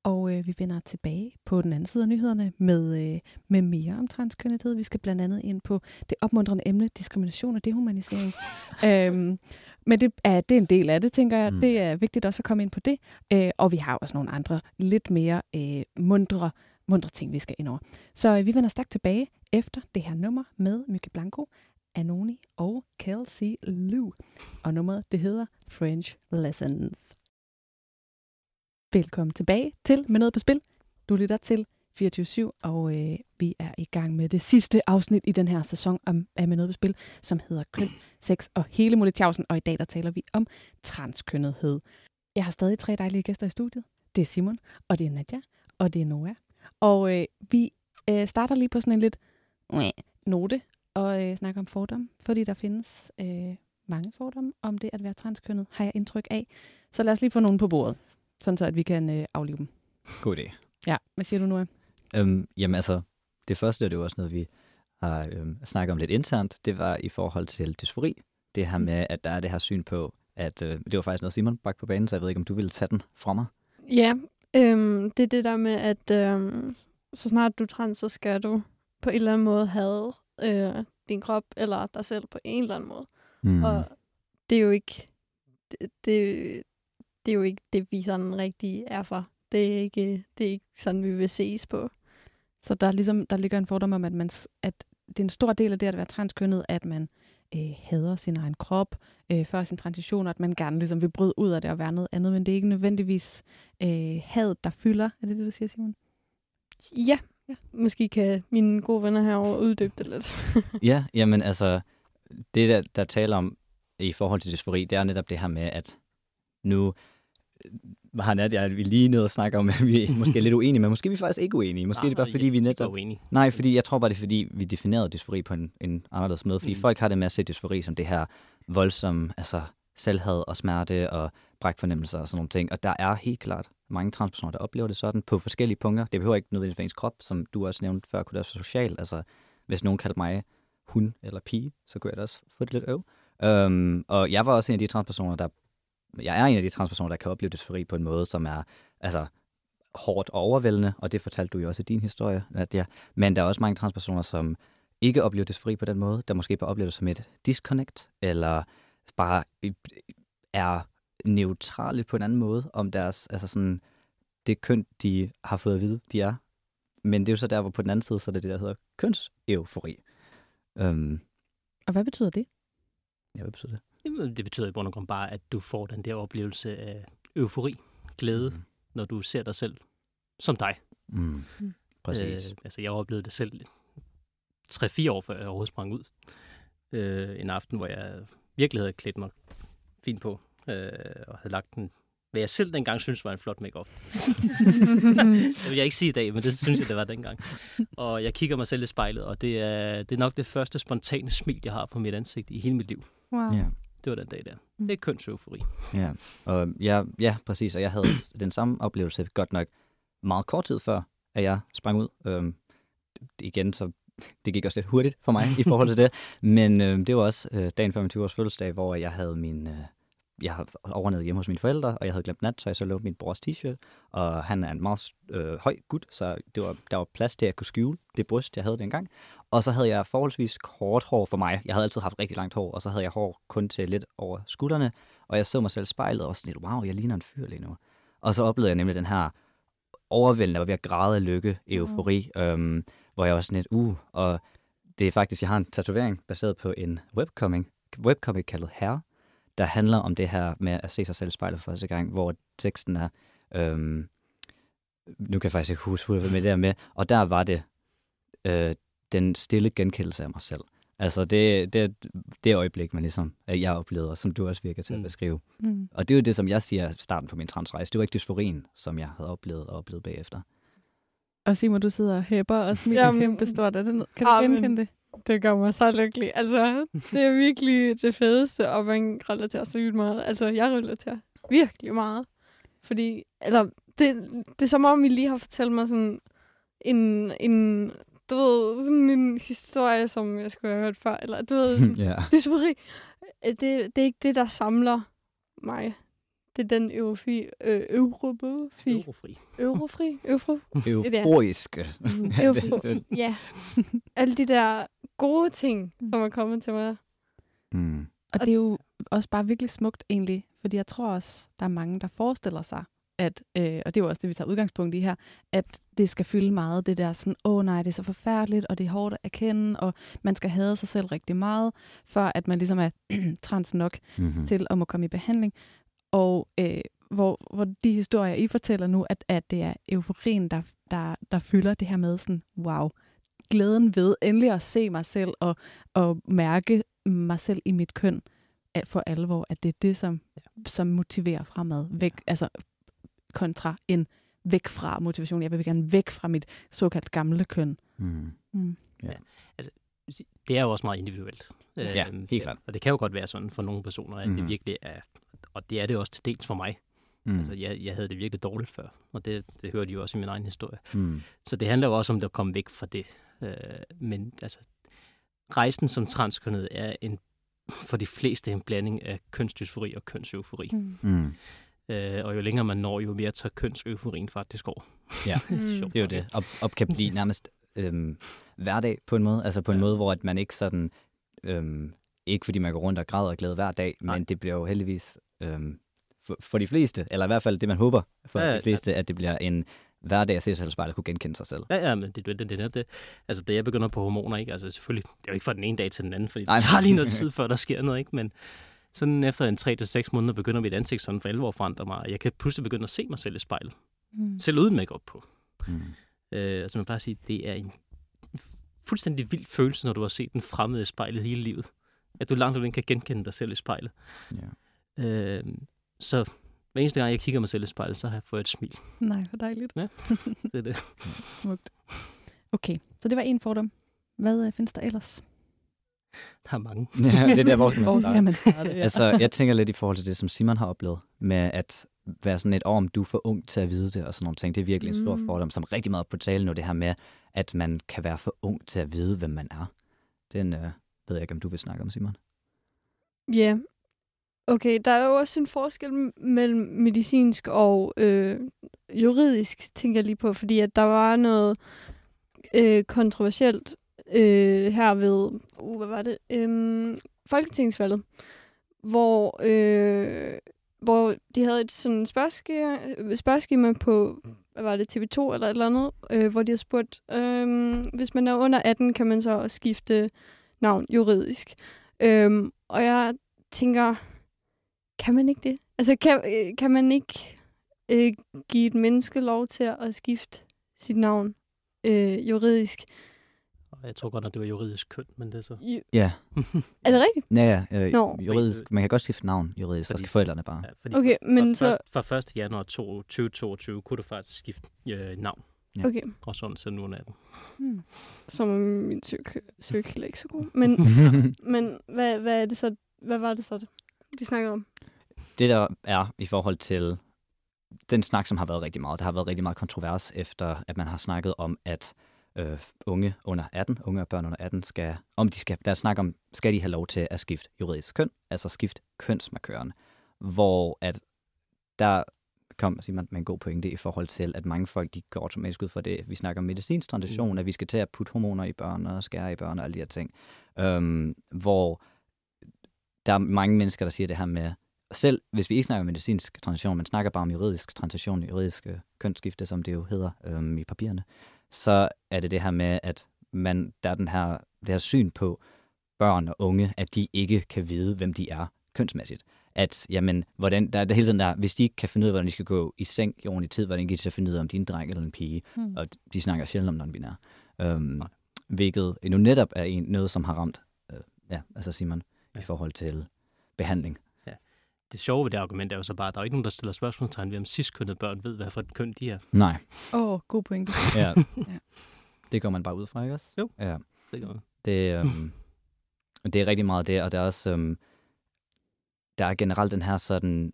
og øh, vi vender tilbage på den anden side af nyhederne med, øh, med mere om transkønnethed. Vi skal blandt andet ind på det opmuntrende emne, diskrimination og dehumanisering. øhm, men det er, det er en del af det, tænker jeg. Mm. Det er vigtigt også at komme ind på det. Øh, og vi har også nogle andre, lidt mere øh, mundre, mundre ting, vi skal ind over. Så øh, vi vender straks tilbage efter det her nummer med Mykke Blanco, Anoni og Kelsey Lou. Og nummeret, det hedder French Lessons. Velkommen tilbage til Med Noget på Spil. Du lytter til 24-7, og øh, vi er i gang med det sidste afsnit i den her sæson om, af Med Noget på Spil, som hedder Køn, Sex og hele Molletjavsen. Og i dag der taler vi om transkønnethed. Jeg har stadig tre dejlige gæster i studiet. Det er Simon, og det er Nadja, og det er Noah. Og øh, vi øh, starter lige på sådan en lidt note og øh, snakker om fordom, fordi der findes øh, mange fordomme om det at være transkønnet, har jeg indtryk af. Så lad os lige få nogen på bordet, sådan så at vi kan øh, aflive dem. God idé. Ja, hvad siger du nu? Øhm, jamen altså, det første er det jo også noget, vi har øhm, snakket om lidt internt. Det var i forhold til dysfori. Det her med, at der er det her syn på, at øh, det var faktisk noget, Simon bragte på banen, så jeg ved ikke, om du ville tage den fra mig. Ja, øhm, det er det der med, at øhm, så snart du er trans, så skal du på en eller anden måde have øh, din krop eller dig selv på en eller anden måde. Mm. Og det er jo ikke det, det, det er jo ikke det, vi sådan rigtig er for. Det er ikke, det er ikke sådan, vi vil ses på. Så der, er ligesom, der ligger en fordom om, at, man, at det er en stor del af det at være transkønnet, at man øh, hader sin egen krop øh, før sin transition, og at man gerne ligesom vil bryde ud af det og være noget andet, men det er ikke nødvendigvis øh, had, der fylder. Er det det, du siger, Simon? Ja, Ja. måske kan mine gode venner herovre uddybe det lidt. Ja, jamen altså, det der, der taler om i forhold til dysfori, det er netop det her med, at nu øh, har Nadia vi lige nede og snakke om, at vi er måske er lidt uenige, men måske er vi faktisk ikke uenige. Måske er det bare, fordi vi netop... uenige. Nej, fordi jeg tror bare, det er, fordi vi definerede dysfori på en, en anderledes måde. Fordi mm. Folk har det med at se dysfori som det her voldsomme, altså selvhad og smerte og brækfornemmelser og sådan nogle ting. Og der er helt klart mange transpersoner, der oplever det sådan på forskellige punkter. Det behøver ikke nødvendigvis være ens krop, som du også nævnte før, kunne det også være socialt. Altså, hvis nogen kaldte mig hun eller pige, så kunne jeg da også få det lidt øv. Um, og jeg var også en af de transpersoner, der... Jeg er en af de transpersoner, der kan opleve dysfori på en måde, som er altså, hårdt og overvældende, og det fortalte du jo også i din historie, Nadia. Men der er også mange transpersoner, som ikke oplever dysfori på den måde, der måske bare oplever det som et disconnect, eller bare er neutrale på en anden måde om deres, altså sådan, det køn, de har fået at vide, de er. Men det er jo så der, hvor på den anden side, så er det det, der hedder kønseufori. Um, Og hvad betyder det? ja, hvad betyder det? Det betyder i bund og grund bare, at du får den der oplevelse af eufori, glæde, Mm. når du ser dig selv som dig. Mm. Præcis. Øh, altså, jeg oplevede det selv 3-4 år, før jeg overhovedet sprang ud. Øh, en aften, hvor jeg virkelig havde klædt mig fint på, øh, og havde lagt den, hvad jeg selv dengang synes var en flot make-up. det vil jeg ikke sige i dag, men det synes jeg, det var dengang. Og jeg kigger mig selv i spejlet, og det er, det er nok det første spontane smil, jeg har på mit ansigt i hele mit liv. Wow. Ja. Det var den dag der. Mm. Det er kønseufori. Ja, og ja, ja, præcis. Og jeg havde den samme oplevelse godt nok meget kort tid før, at jeg sprang ud. Øhm, igen, så det gik også lidt hurtigt for mig i forhold til det. Men øhm, det var også øh, dagen før min 20-års fødselsdag, hvor jeg havde min... Øh, jeg havde overnattet hjemme hos mine forældre, og jeg havde glemt nattøj, så jeg lånte min brors t-shirt. Og han er en meget øh, høj gut, så det var, der var plads til, at jeg kunne skjule det bryst, jeg havde dengang. Og så havde jeg forholdsvis kort hår for mig. Jeg havde altid haft rigtig langt hår, og så havde jeg hår kun til lidt over skuldrene. Og jeg så mig selv i spejlet og var sådan lidt, wow, jeg ligner en fyr lige nu. Og så oplevede jeg nemlig den her overvældende, hvor jeg ved at græde af lykke, eufori, øhm, hvor jeg også sådan lidt, uh, og det er faktisk, jeg har en tatovering baseret på en webcomic, webcomic kaldet Herre, der handler om det her med at se sig selv i spejlet for første gang, hvor teksten er, øhm, nu kan jeg faktisk ikke huske, hvad med det er med, og der var det øh, den stille genkendelse af mig selv. Altså det, det, det øjeblik, man ligesom, jeg oplevede, og som du også virker til at Mm. beskrive. Mm. Og det er jo det, som jeg siger er starten på min transrejse. Det var ikke dysforien, som jeg havde oplevet og oplevet bagefter. Og Simon, du sidder og hæpper og smiler Jamen, kæmpe stort. Er det? Kan du genkende det? Det gør mig så lykkelig. Altså, det er virkelig det fedeste, og man relaterer sygt meget. Altså, jeg relaterer virkelig meget. Fordi, eller, det, det er som om, I lige har fortalt mig sådan en, en du ved, sådan en historie, som jeg skulle have hørt før. Eller, du ved, sådan, ja. det er selvfølgelig, det, det er ikke det, der samler mig. Det er den eurofi, øh, eurofi, Eurofri. eurofri, eurofri, Euforiske. Eufo- ja. Alle de der gode ting, som er kommet til mig. mm. Og det er jo også bare virkelig smukt egentlig, fordi jeg tror også, der er mange, der forestiller sig, at, øh, og det er jo også det, vi tager udgangspunkt i her, at det skal fylde meget, det der sådan, åh oh, nej, det er så forfærdeligt, og det er hårdt at erkende, og man skal have sig selv rigtig meget, for at man ligesom er trans nok Mm-hmm. til at må komme i behandling. Og øh, hvor, hvor de historier, I fortæller nu, at, at det er euforien, der, der, der fylder det her med sådan, wow, glæden ved endelig at se mig selv og, og mærke mig selv i mit køn at for alvor, at det er det, som, som motiverer fremad. Væk, altså kontra en væk fra motivation. Jeg vil gerne væk fra mit såkaldt gamle køn. Mm. Mm. Det er jo også meget individuelt. Ja, Øhm, helt klart. Og det kan jo godt være sådan for nogle personer, at mm. Det virkelig er, og det er det også til dels for mig. Mm. Altså, jeg, jeg havde det virkelig dårligt før, og det, det hørte de jo også i min egen historie. Mm. Så det handler jo også om at komme væk fra det. Øh, men altså, rejsen som transkønnet er en, for de fleste en blanding af kønsdysfori og kønseufori. Mm. Mm. Øh, og jo længere man når, jo mere tager kønseuforien faktisk over. Ja, Mm. Det er jo det. Og, og kan blive nærmest øhm, hverdag på en måde. Altså på en Ja. måde, hvor at man ikke sådan... Øhm, ikke fordi man går rundt og græder og glæder hver dag, Nej. men det bliver jo heldigvis øhm, for, for de fleste, eller i hvert fald det, man håber for Ja, ja, ja. de fleste, at det bliver en hverdag at se sig selv i spejlet kunne genkende sig selv. Ja, ja, men det, det, det, det, er det. Altså, da jeg begynder på hormoner, ikke? Altså, selvfølgelig, det er jo ikke fra den ene dag til den anden, fordi Nej. det tager lige noget tid, før der sker noget, ikke? Men sådan efter en 3-6 måneder begynder mit ansigt sådan for alvor at forandre mig, og jeg kan pludselig begynde at se mig selv i spejlet. Mm. Selv uden makeup på. Mm. Øh, altså, man bare sige, det er en fuldstændig vild følelse, når du har set den fremmede i spejlet hele livet. At du langt om kan genkende dig selv i spejlet. Ja. Øh, så hver eneste gang, jeg kigger mig selv i spejlet, så har jeg fået et smil. Nej, hvor dejligt. Ja. Det er det. Smukt. Okay, så det var en fordom. Hvad øh, findes der ellers? Der er mange. ja, det er der, hvor skal man Hvor starte. skal man starte? Ja. Altså, jeg tænker lidt i forhold til det, som Simon har oplevet, med at være sådan et år, om du er for ung til at vide det, og sådan nogle ting. Det er virkelig en stor Mm. fordom, som rigtig meget på tale nu, det her med, at man kan være for ung til at vide, hvem man er. Den øh, ved jeg ikke, om du vil snakke om, Simon. Ja. Yeah. Okay, der er jo også en forskel mellem medicinsk og øh, juridisk, tænker jeg lige på, fordi at der var noget øh, kontroversielt øh, her ved, uh, hvad var det, øhm, Folketingsvalget, hvor, øh, hvor de havde et sådan spørgeskema, spørgeskema på, hvad var det, TV2 eller et eller andet, øh, hvor de har spurgt, øh, hvis man er under 18, kan man så skifte navn juridisk. Øh, og jeg tænker, kan man ikke det? Altså, kan, øh, kan man ikke øh, give et menneske lov til at skifte sit navn øh, juridisk? Og jeg tror godt, at det var juridisk køn, men det er så... Ja, er det rigtigt? ja, ja øh, Nå. juridisk. Man kan godt skifte navn juridisk, så Fordi- skal forældrene bare. Ja, fordi Okay, men fra, så... først, fra 1. januar 2022 kunne du faktisk skifte øh, navn, Ja. Okay, og sådan siden nu er den. Hmm. så er min søg, søg heller ikke så god. Men, men hvad, hvad, er det så, hvad var det så, de snakkede om? Det der er i forhold til den snak, som har været rigtig meget, der har været rigtig meget kontrovers efter, at man har snakket om, at øh, unge under 18, unge og børn under 18, skal, om de skal, der er snak om, skal de have lov til at skifte juridisk køn, altså skifte kønsmarkøren, hvor at der kom Simon med en god pointe i forhold til, at mange folk, de går automatisk ud fra det. Vi snakker om medicinsk transition, Mm. at vi skal til at putte hormoner i børn og skære i børn og alle de her ting. Øhm, hvor der er mange mennesker, der siger det her med, selv hvis vi ikke snakker om medicinsk transition, men snakker bare om juridisk transition, juridisk øh, kønsskifte, som det jo hedder øhm, i papirerne, så er det det her med, at man, der er den her, det her syn på børn og unge, at de ikke kan vide, hvem de er kønsmæssigt. At, jamen, hvordan, der er det hele tiden der, hvis de ikke kan finde ud af, hvordan de skal gå i seng i ordentlig tid, hvordan kan de så finde ud af, om de er en dreng eller en pige? Hmm. Og de snakker sjældent om non-binær. Um, hvilket jo netop er en, noget, som har ramt, øh, ja, altså Simon, ja. i forhold til behandling. Det sjove ved det argument er jo så bare, at der er ikke nogen, der stiller spørgsmålstegn ved, om cis-kønnede børn ved, hvad for et køn de er. Nej, Åh, oh, god pointe. ja. Ja. det går man bare ud fra, ikke også? Jo. Ja. Det gør man. Det, øhm, det er rigtig meget det, og der er også, øhm, der er generelt den her sådan,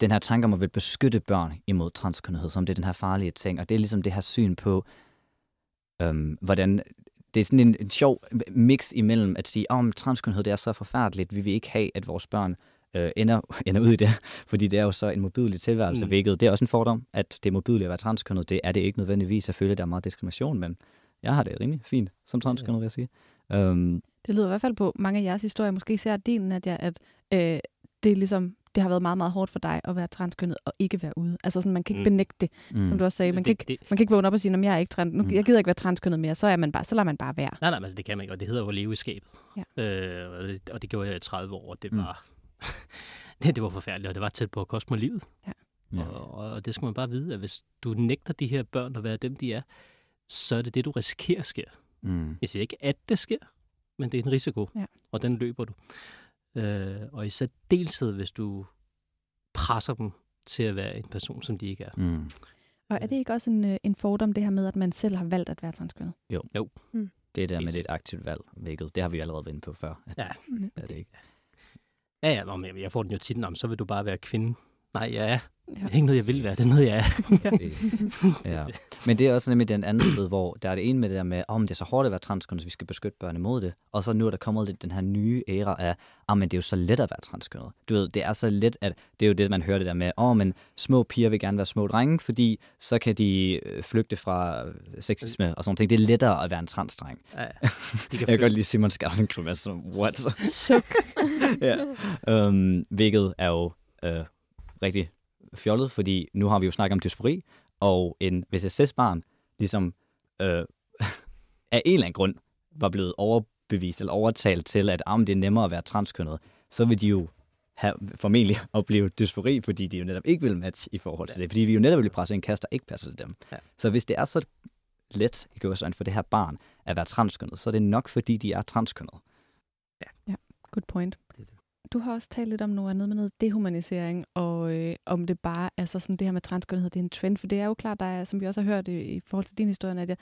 den her tanke om at vil beskytte børn imod transkønnethed, som det er den her farlige ting, og det er ligesom det her syn på, øhm, hvordan, det er sådan en, en sjov mix imellem at sige, om oh, transkønnethed det er så forfærdeligt, vi vil ikke have, at vores børn øh, ender, ender ud i det, fordi det er jo så en modbydelig tilværelse, Mm. hvilket det er også en fordom, at det er modbydeligt at være transkønnet, det er det ikke nødvendigvis, selvfølgelig der er meget diskrimination, men jeg har det rimelig fint som transkønnet, vil jeg sige. Um, Det lyder i hvert fald på mange af jeres historier, måske især din, at, jeg, at øh, det er ligesom, det har været meget, meget hårdt for dig at være transkønnet og ikke være ude. Altså sådan, man kan ikke Mm. benægte det, mm, som du også sagde. Man, kan det, ikke, det, man kan ikke vågne op og sige, at jeg er ikke trans, nu, Mm. jeg gider ikke være transkønnet mere, så, er man bare, så lader man bare være. nej, nej, men altså, det kan man ikke, og det hedder jo at leve i skabet. Ja. Øh, og, det, og det gjorde jeg i 30 år, og det Mm. var, det, det var forfærdeligt, og det var tæt på at koste mig livet. ja. Og, og det skal man bare vide, at hvis du nægter de her børn at være dem, de er, så er det det, du risikerer sker. Mm, Jeg siger ikke, at det sker, men det er en risiko, Ja. og den løber du. Øh, og i særdeleshed, hvis du presser dem til at være en person, som de ikke er. mm. Og er det ikke også en, øh, en fordom, det her med, at man selv har valgt at være transkønnet? Det der med Helt det er et aktivt valg, hvilket, det har vi allerede været inde på før. At Ja. Mm. det er det ikke. Ja, ja, nå, men jeg får den jo tit, om så vil du bare være kvinde. Nej, jeg er. Ja. Det er ikke noget, jeg vil være, det er noget, jeg er. Præcis. ja. Men det er også nemlig den anden side, hvor der er det ene med det der med, om oh, det er så hårdt at være transkønnet, så vi skal beskytte børn imod det. Og så nu er der kommet lidt den her nye æra af, ah, men det er jo så let at være transkønnet. Du ved, det er så let, at det er jo det, man hører det der med, åh, oh, men små piger vil gerne være små drenge, fordi så kan de øh, flygte fra øh, sexisme og sådan ting. Det er lettere at være en transdreng. Ja, de kan Jeg kan godt lide Simon Skarsen grimasse, som, what? Suk. ja. um, hvilket er jo øh, rigtig fjollet, fordi nu har vi jo snakket om dysfori, og en, hvis et cis-barn ligesom øh, af en eller anden grund var blevet overbevist eller overtalt til, at ah, det er nemmere at være transkønnet, så vil de jo have, formentlig opleve dysfori, fordi de jo netop ikke vil matche i forhold til Ja. det. Fordi vi jo netop vil presse en kasse, der ikke passer til dem. Ja. Så hvis det er så let i gåsøjne for det her barn at være transkønnet, så er det nok, fordi de er transkønnet. Good point. Du har også talt lidt om noget andet med noget dehumanisering, og øh, om det bare er så sådan det her med transkønnethed, det er en trend, for det er jo klart, der er, som vi også har hørt i, i forhold til din historie, Nadia,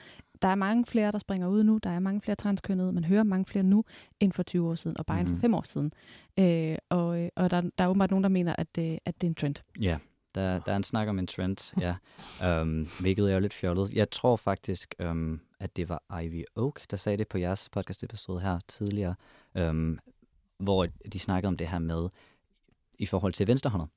der er mange flere, der springer ud nu, der er mange flere transkønnede, man hører mange flere nu, end for 20 år siden, og bare mm-hmm. end Mhm. for 5 år siden. Øh, og øh, og der, der er åbenbart nogen, der mener, at, øh, at det er en trend. Ja, der, der er en snak om en trend, ja. Um, hvilket er jo lidt fjollet. Jeg tror faktisk, um, at det var Ivy Oak, der sagde det på jeres podcast-episode her tidligere, um, hvor de snakkede om det her med, i forhold til venstrehåndet.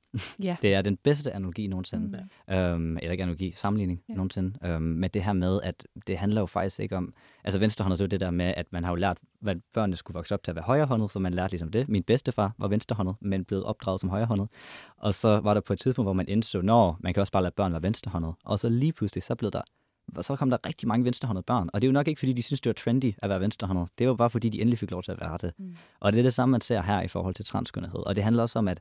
Ja. Det er den bedste analogi nogensinde. Mm. Um, eller ikke analogi, sammenligning Ja. nogensinde. Um, med det her med, at det handler jo faktisk ikke om... Altså venstrehåndet, det er jo det der med, at man har jo lært, hvad børnene skulle vokse op til at være højrehåndet, så man lærte ligesom det. Min bedstefar var venstrehåndet, men blev opdraget som højrehåndet. Og så var der på et tidspunkt, hvor man indså, når man kan også bare lade børn være venstrehåndet. Og så lige pludselig, så blev der så kom der rigtig mange venstrehåndede børn. Og det er jo nok ikke, fordi de synes, det var trendy at være venstrehåndet. Det var bare, fordi de endelig fik lov til at være det. Mm. Og det er det samme, man ser her i forhold til transkønnethed. Og det handler også om, at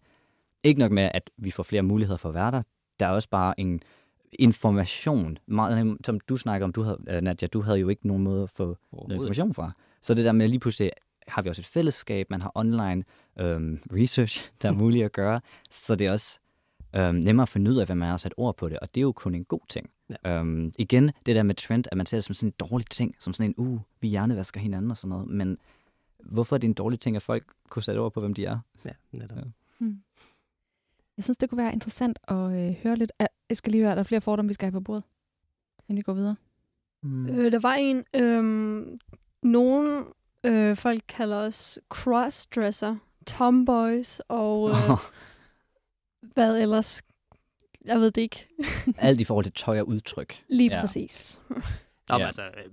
ikke nok med, at vi får flere muligheder for at være der, der er også bare en information, meget, som du snakker om, du havde, øh, Nadia, du havde jo ikke nogen måde at få information fra. Så det der med lige pludselig, har vi også et fællesskab, man har online øhm, research, der er muligt at gøre, så det er også øhm, nemmere at finde ud af, hvad man har sat ord på det, og det er jo kun en god ting. Ja. Øhm, igen, det der med trend, at man ser det som sådan en dårlig ting, som sådan en, uh, vi hjernevasker hinanden og sådan noget, men hvorfor er det en dårlig ting, at folk kunne sætte ord på, hvem de er? Ja, netop. Ja. Hmm. Jeg synes, det kunne være interessant at øh, høre lidt. af- Jeg skal lige høre, er der flere fordomme, vi skal have på bordet, inden vi går videre? Mm. Øh, der var en, øhm, nogle øh, folk kalder os crossdresser, tomboys og øh, hvad ellers. Jeg ved det ikke. Alt i forhold til tøj og udtryk. Lige Ja. præcis. Nå, ja. Altså, øh,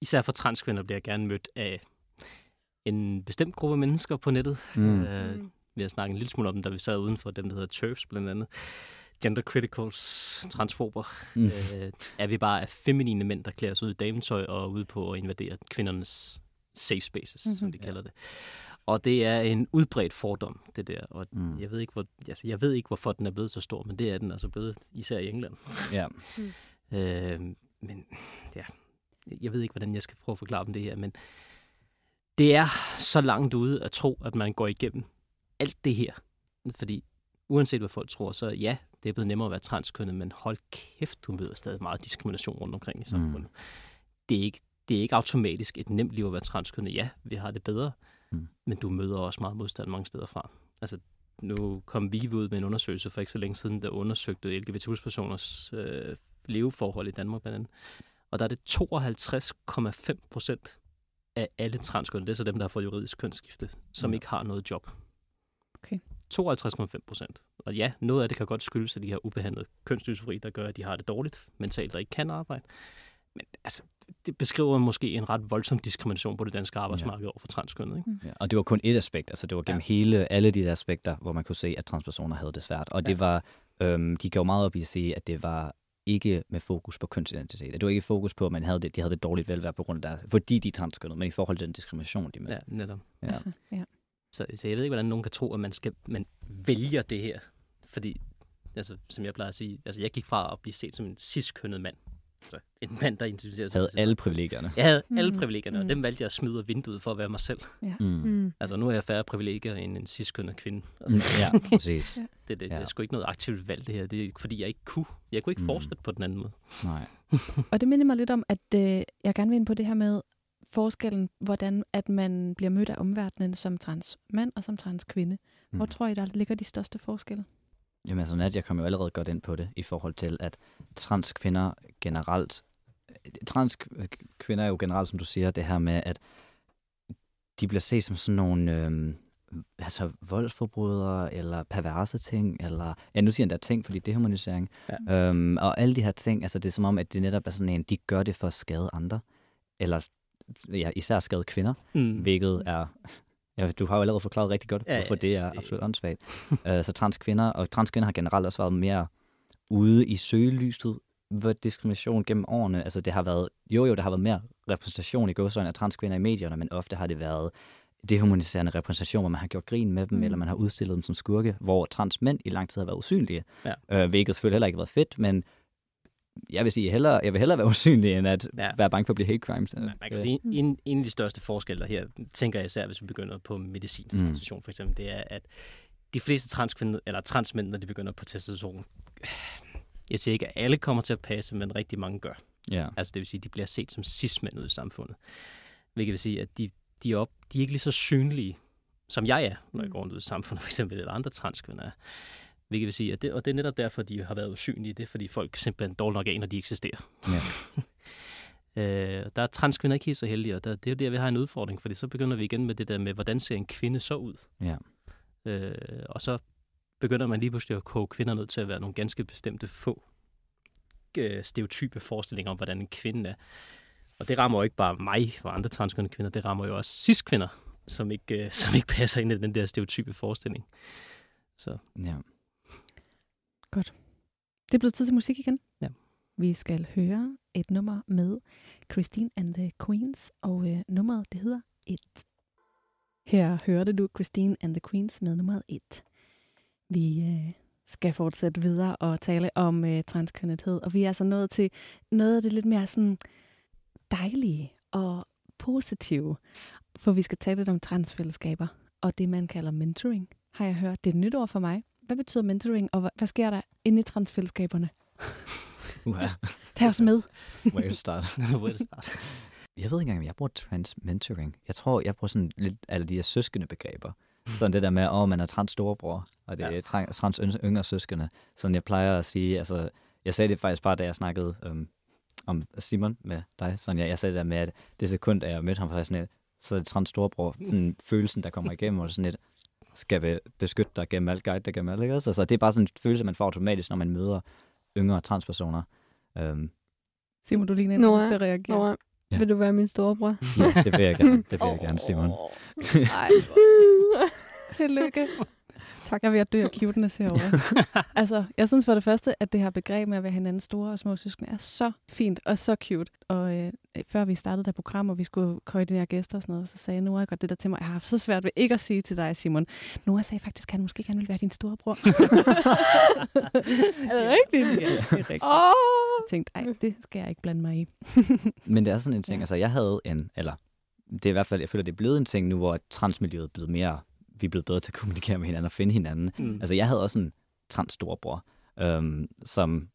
især for transkvinder bliver jeg gerne mødt af en bestemt gruppe mennesker på nettet. Mm. Øh, vi har snakket en lille smule om dem, da vi sad uden for den, der hedder TERFs blandt andet. gender criticals, transfober. Mm. Øh, er vi bare feminine mænd, der klæder sig ud i dametøj og ude på at invadere kvindernes safe spaces, mm-hmm. som de kalder det. Og det er en udbredt fordom, det der. Og Mm. jeg, ved ikke, hvor, altså, jeg ved ikke, hvorfor den er blevet så stor, men det er den altså blevet, især i England. Ja. Øh, men ja, jeg ved ikke, hvordan jeg skal prøve at forklare dem det her, men det er så langt ude at tro, at man går igennem alt det her. Fordi uanset hvad folk tror, så ja, det er blevet nemmere at være transkønnet, men hold kæft, du møder stadig meget diskrimination rundt omkring i samfundet. Mm. Det, er ikke, det er ikke automatisk et nemt liv at være transkønnet. Ja, vi har det bedre, Mm. mm. men du møder også meget modstand mange steder fra. Altså, nu kom vi ud med en undersøgelse for ikke så længe siden, der undersøgte LGBT-personers øh, leveforhold i Danmark blandt andet. Og der er det 52,5 procent af alle transkønnede, det er så dem, der har fået juridisk kønsskifte, som Ja. ja. ikke har noget job. Okay. 52,5 procent. Og ja, noget af det kan godt skyldes, at de har ubehandlet kønsdysfori, der gør, at de har det dårligt mentalt og ikke kan arbejde. Men altså, det beskriver måske en ret voldsom diskrimination på det danske arbejdsmarked over for transkønnede. Ikke? Ja, og det var kun et aspekt, altså det var gennem ja. hele, alle de der aspekter, hvor man kunne se, at transpersoner havde det svært. Og det Ja. var, øhm, de gjorde meget op i at sige, at det var ikke med fokus på kønsidentitet. At det var ikke fokus på, at man havde det, de havde det dårligt velvære på grund af deres, fordi de er transkønnede, men i forhold til den diskrimination, de mødte. Ja, netop. Ja. ja. Så, så jeg ved ikke, hvordan nogen kan tro, at man, skal, man vælger det her. Fordi, altså, som jeg plejer at sige, altså, jeg gik fra at blive set som en cis-kønnet mand. Altså, en mand, der identificerer sig Havde med alle privilegierne. Jeg havde alle Mm, privilegierne, og mm. dem valgte jeg at smide ud af vinduet for at være mig selv. Mm. Mm. Altså, nu har jeg færre privilegier end en cis-kønnet kvinde. Altså, Mm, ja, præcis. det, det, det Ja. er sgu ikke noget aktivt valg, det her. Det er fordi, jeg ikke kunne. Jeg kunne ikke Mm. fortsætte på den anden måde. Nej. Og det minder mig lidt om, at øh, jeg gerne vil ind på det her med forskellen, hvordan at man bliver mødt af omverdenen som transmand og som transkvinde. Hvor Mm. tror I, der ligger de største forskelle? Jamen altså, Nadia kom jo allerede godt ind på det, i forhold til, at transkvinder generelt, transkvinder er jo generelt, som du siger, det her med, at de bliver set som sådan nogle øhm, altså voldsforbrydere, eller perverse ting, eller, ja, nu siger jeg endda ting, fordi det er humanisering. Ja. Øhm, og alle de her ting, altså det er som om, at det netop er sådan en, de gør det for at skade andre, eller ja, især skade kvinder, Mm. hvilket er... Ja, du har jo allerede forklaret rigtig godt, Ja, hvorfor det er det- absolut åndssvagt. uh, så transkvinder, og transkvinder har generelt også været mere ude i søgelyset ved diskrimination gennem årene. Altså det har været, jo jo, der har været mere repræsentation i gåsøjne af transkvinder i medierne, men ofte har det været dehumaniserende repræsentation, hvor man har gjort grin med dem, Mm. eller man har udstillet dem som skurke, hvor transmænd i lang tid har været usynlige. Ja. Uh, hvilket selvfølgelig heller ikke har været fedt, men jeg vil sige, hellere, jeg vil hellere være usynlig, end at Ja. være bange for at blive hate crimes. Man kan sige, en, en af de største forskelle her, tænker jeg især, hvis vi begynder på medicinsk Mm. for eksempel, det er, at de fleste transkvinder, eller transmænd, når de begynder på testosteron, jeg siger ikke, at alle kommer til at passe, men rigtig mange gør. Ja. Altså det vil sige, at de bliver set som cis-mænd ud i samfundet. Hvilket vil sige, at de, de, er op, de er ikke lige så synlige, som jeg er, når jeg Mm. går rundt ud i samfundet, for eksempel, eller andre transkvinder er. Hvilket vil sige, at det, og det er netop derfor, de har været usynlige. Det er, fordi folk simpelthen dårligt nok af, når de eksisterer. Ja. Øh, der er transkvinder ikke helt så heldige, og der, det er jo der, vi har en udfordring, fordi så begynder vi igen med det der med, hvordan ser en kvinde så ud? Ja. Øh, og så begynder man lige pludselig at koge kvinder ned til at være nogle ganske bestemte få øh, stereotype forestillinger om, hvordan en kvinde er. Og det rammer jo ikke bare mig og andre transkønnede kvinder, det rammer jo også cis-kvinder, som ikke, øh, som ikke passer ind i den der stereotype forestilling. Så ja. Det er blevet tid til musik igen. Ja. Vi skal høre et nummer med Christine and the Queens, og øh, nummeret det hedder 1. Her hørte du Christine and the Queens med nummeret 1. Vi øh, skal fortsætte videre og tale om øh, transkønnethed, og vi er altså nået til noget af det lidt mere sådan dejlige og positive, for vi skal tale lidt om transfællesskaber og det, man kalder mentoring, har jeg hørt. Det er et nyt ord for mig. Hvad betyder mentoring, og hvad, sker der inde i transfællesskaberne? Uha. Tag os med. Where to start? hvor er det start? Jeg ved ikke engang, om jeg bruger trans-mentoring. Jeg tror, jeg bruger sådan lidt alle de her søskende begreber. Sådan det der med, at oh, man er trans storebror, og det Ja. er trans, trans yng- yngre søskende. Sådan jeg plejer at sige, altså, jeg sagde det faktisk bare, da jeg snakkede um, om Simon med dig. Sådan jeg, jeg sagde det der med, at det sekund, at jeg mødte ham, jeg sådan et, så er det trans storebror, sådan følelsen, der kommer igennem, og sådan et, skal vi beskytte dig gennem alt, guide dig gennem alt, ikke? Altså, det er bare sådan en følelse, man får automatisk, når man møder yngre transpersoner. Um, Simon, du ligner en, der reagerer. Nora, Ja. ja. vil du være min storebror? ja, det vil jeg gerne, det vil jeg gerne, Simon. Nej. Tillykke. Tak. Jeg er ved at dø af cuteness herovre. altså, jeg synes for det første, at det her begreb med at være hinandens store og små søskende er så fint og så cute. Og øh, før vi startede det program, og vi skulle koordinere gæster og sådan noget, så sagde Nora godt det der til mig. Jeg har haft så svært ved ikke at sige til dig, Simon. Nora sagde faktisk, at han måske gerne ville være din storebror. er det rigtigt? Ja, det er rigtigt. Åh! Jeg tænkte, ej, det skal jeg ikke blande mig i. Men det er sådan en ting, ja. altså jeg havde en, eller det er i hvert fald, jeg føler, det er blevet en ting nu, hvor transmiljøet er blevet mere, vi er blevet bedre til at kommunikere med hinanden og finde hinanden. Mm. Altså jeg havde også en trans storebror, øhm, som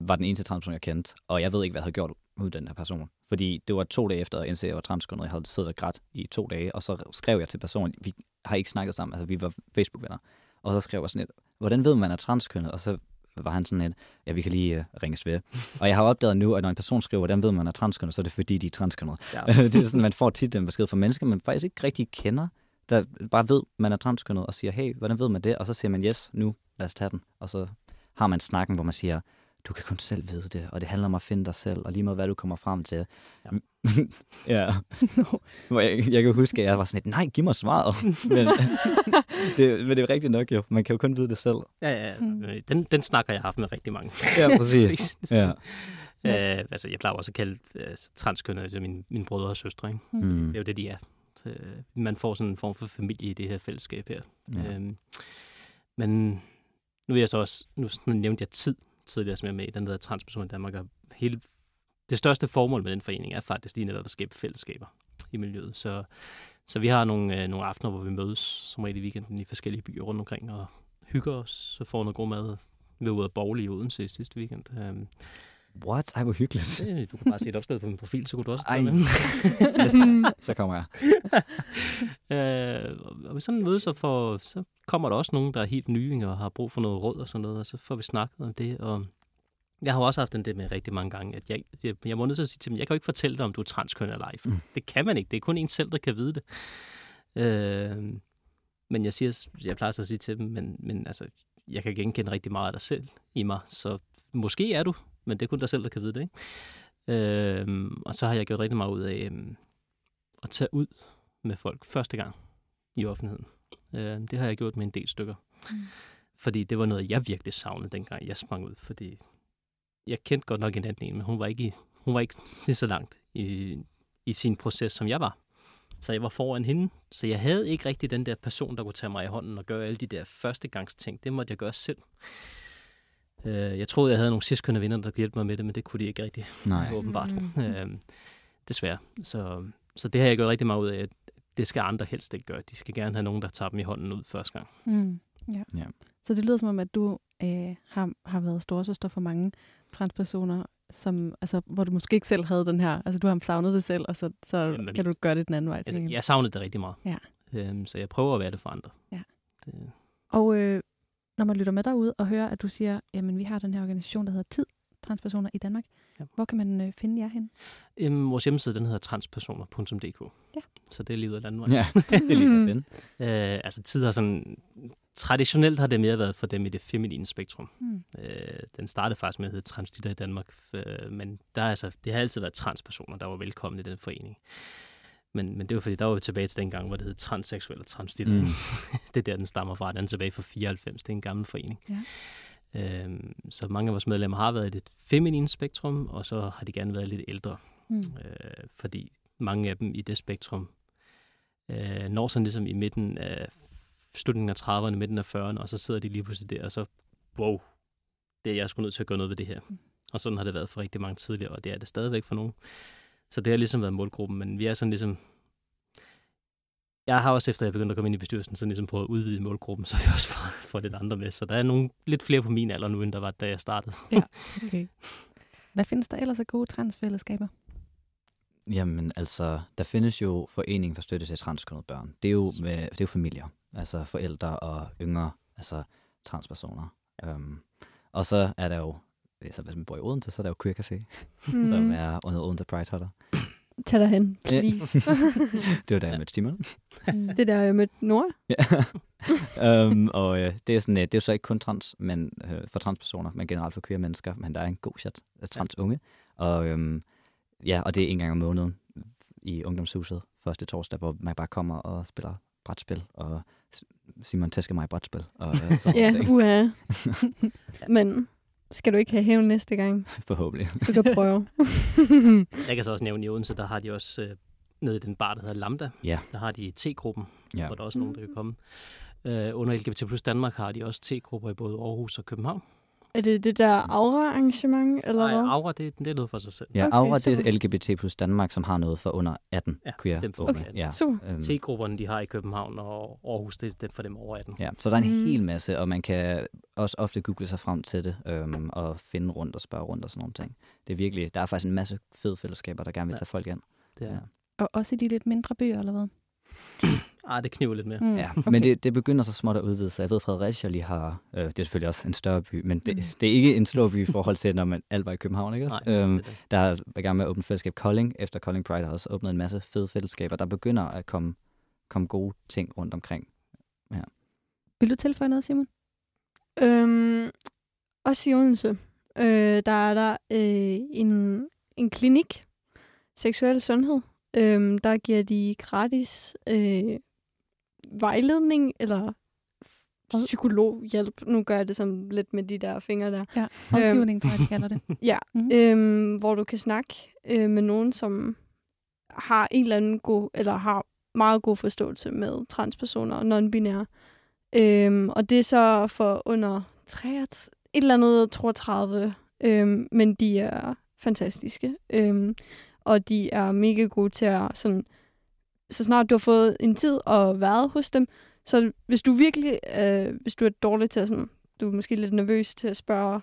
var den eneste transperson, jeg kendte, og jeg ved ikke, hvad jeg havde gjort ud den her person. Fordi det var to dage efter, at jeg at var transkønnet, jeg havde siddet og grædt i to dage, og så skrev jeg til personen, vi har ikke snakket sammen, altså vi var Facebook-venner, og så skrev jeg sådan lidt, hvordan ved man, man er transkønnet? Og så var han sådan lidt, ja, vi kan lige uh, ringes ved. Og jeg har opdaget nu, at når en person skriver, hvordan ved man, man er transkønnet, så er det fordi, de er transkønnet. Ja. det er sådan, man får tit den besked fra mennesker, man faktisk ikke rigtig kender, der bare ved, man er transkønnet, og siger, hey, hvordan ved man det? Og så siger man, yes, nu, lad os tage den. Og så har man snakken, hvor man siger, du kan kun selv vide det, og det handler om at finde dig selv, og lige med, hvad du kommer frem til. Ja. Ja. Hvor jeg, jeg kan huske, at jeg var sådan lidt, nej, giv mig svaret. men, det, men det er rigtigt nok jo. Man kan jo kun vide det selv. Ja, ja. Mm. øh, Den, den snakker jeg har haft med rigtig mange. Ja, præcis. ja. Øh, altså, jeg plejer også at kalde øh, transkønnet altså mine, mine brødre og søstre. Ikke? Mm. Det er jo det, de er. Øh, man får sådan en form for familie i det her fællesskab her. Ja. Øhm, men nu vil jeg så også, nu sådan nævnte jeg tid tidligere, som jeg er med i den der transperson i Danmark, og hele, det største formål med den forening er faktisk lige netop at skabe fællesskaber i miljøet. Så, så vi har nogle, øh, nogle aftener, hvor vi mødes som regel i weekenden i forskellige byer rundt omkring og hygger os, så får noget god mad. Vi var ude af Borgli i Odense sidste weekend. Øhm, What? Ej, hvor hyggeligt. du kan bare se et opslag på min profil, så kunne du også Ej. tage med. så kommer jeg. Øh, og hvis sådan mødes, så, får, så kommer der også nogen, der er helt nye og har brug for noget råd og sådan noget, og så får vi snakket om det. Og jeg har også haft den det med rigtig mange gange, at jeg, jeg, jeg må nødt til at sige til dem, jeg kan jo ikke fortælle dig, om du er transkønnet eller ej. Mm. Det kan man ikke. Det er kun en selv, der kan vide det. Øh, men jeg, siger, jeg plejer så at sige til dem, men, men altså, jeg kan genkende rigtig meget af dig selv i mig, så måske er du, men det er kun dig selv, der kan vide det. Ikke? Øh, og så har jeg gjort rigtig meget ud af øh, at tage ud med folk første gang i offentligheden. Øh, det har jeg gjort med en del stykker. Mm. Fordi det var noget, jeg virkelig savnede, dengang jeg sprang ud. Fordi jeg kendte godt nok en anden en, men hun var ikke, i, hun var ikke så langt i, i sin proces, som jeg var. Så jeg var foran hende. Så jeg havde ikke rigtig den der person, der kunne tage mig i hånden og gøre alle de der førstegangsting. Det måtte jeg gøre selv. Øh, jeg troede, jeg havde nogle sidstkønne venner, der kunne hjælpe mig med det, men det kunne de ikke rigtig Nej. åbenbart. Mm. Øhm, desværre. Så, så det har jeg gjort rigtig meget ud af, at det skal andre helst ikke gøre. De skal gerne have nogen, der tager dem i hånden ud første gang. Mm. Ja. Ja. Så det lyder som om, at du øh, har, har været storsøster for mange transpersoner, som, altså, hvor du måske ikke selv havde den her, altså du har savnet det selv, og så, så Jamen, kan du gøre det den anden vej. Altså, jeg savnede det rigtig meget. Ja. Øhm, så jeg prøver at være det for andre. Ja. Det, Og øh, når man lytter med derude og hører, at du siger, jamen vi har den her organisation, der hedder TID, Transpersoner i Danmark. Ja. Hvor kan man øh, finde jer hen? øhm, vores hjemmeside, den hedder transpersoner.dk. Ja. Så det er lige ud af landvejen. Ja, det er lige så fedt. Øh, altså tid har sådan... Traditionelt har det mere været for dem i det feminine spektrum. Mm. Øh, den startede faktisk med at hedde Transditter i Danmark, øh, men der er altså, det har altid været transpersoner, der var velkomne i den forening. Men, men det var fordi, der var vi tilbage til den gang, hvor det hed transseksuel og. Mm. Mm. det er der, den stammer fra. Den er tilbage fra 94. Det er en gammel forening. Ja. Øhm, så mange af vores medlemmer har været i det feminine spektrum, og så har de gerne været lidt ældre. Mm. Øh, fordi mange af dem i det spektrum øh, når sådan ligesom i midten af slutningen af 30'erne, midten af 40'erne, og så sidder de lige pludselig der, og så, wow, det er jeg sgu nødt til at gøre noget ved det her. Mm. Og sådan har det været for rigtig mange tidligere, og det er det stadigvæk for nogen. Så det har ligesom været målgruppen, men vi er sådan ligesom... Jeg har også, efter jeg begyndte at komme ind i bestyrelsen, sådan ligesom prøvet at udvide målgruppen, så vi også får, får lidt andre med. Så der er nogle lidt flere på min alder nu, end der var, da jeg startede. Okay. Hvad findes der ellers af gode transfællesskaber? Jamen altså, der findes jo Foreningen for Støtte til Transkønnede Børn. Det er jo, med, det er jo familier, altså forældre og yngre, altså transpersoner. Um, og så er der jo, altså hvis man bor i Odense, så er der jo Queer Café, mm. som er under Odense Pride Hotter. Tag dig hen, please. Det var da jeg mødte Simon. det er der, jeg mødte Nora. Ja. um, og øh, det er sådan, øh, det er jo så ikke kun trans, men øh, for transpersoner, men generelt for queer mennesker, men der er en god chat af trans unge. Og øhm, ja, og det er en gang om måneden i ungdomshuset, første torsdag, hvor man bare kommer og spiller brætspil og Simon tæsker mig i brætspil. Og, øh, Ja, uha. Men skal du ikke have hævn næste gang? Forhåbentlig. Du kan prøve. Jeg kan så også nævne i Odense, der har de også øh, nede i den bar, der hedder Lambda, Ja. der har de T-gruppen, Ja. hvor der også er nogen, der kan komme. Øh, under LGBT plus Danmark har de også T-grupper i både Aarhus og København. Er det det der aura-arrangement, eller Nej, hvad? Aura, det, det er noget for sig selv. Ja, Okay, Aura, det super. er LGBT plus Danmark, som har noget for under 18 Ja, queer. dem for under 18. Ja. Super. Øhm, T-grupperne, de har i København og Aarhus, det er dem for dem over 18. Ja, så der er en Mm. hel masse, og man kan også ofte google sig frem til det, øhm, og finde rundt og spørge rundt og sådan nogle ting. Det er virkelig, der er faktisk en masse fede fællesskaber, der gerne vil Ja. tage folk ind. Det er, Ja. Og også i de lidt mindre byer, eller hvad? Ah, det kniver lidt mere. Mm. Ja, men det, det begynder så småt at udvide sig. Jeg ved, at Fredericia lige har, øh, det er selvfølgelig også en større by, men det, Mm. det er ikke en stor by i forhold til, når man alt var i København, ikke? også? Nej, Øhm, det er det. der er i gang med at åbne fællesskab Kolding, efter Kolding Pride har også åbnet en masse fede fællesskaber. Der begynder at komme, komme gode ting rundt omkring. Vil du tilføje noget, Simon? Øhm, også i Odense, øh, der er der øh, en, en klinik, seksuel sundhed. Øhm, der giver de gratis øh, vejledning eller psykologhjælp. Nu gør jeg det sådan lidt med de der fingre der. Ja, rådgivning, tror jeg, de kalder det. Ja, Mhm. øhm, hvor du kan snakke øh, med nogen, som har en eller anden god, eller har meget god forståelse med transpersoner og non-binære. Øhm, og det er så for under 3, et eller andet 32, øhm, men de er fantastiske. Øhm, og de er mega gode til at sådan, så snart du har fået en tid og været hos dem, så hvis du virkelig, øh, hvis du er dårlig til at sådan, du er måske lidt nervøs til at spørge,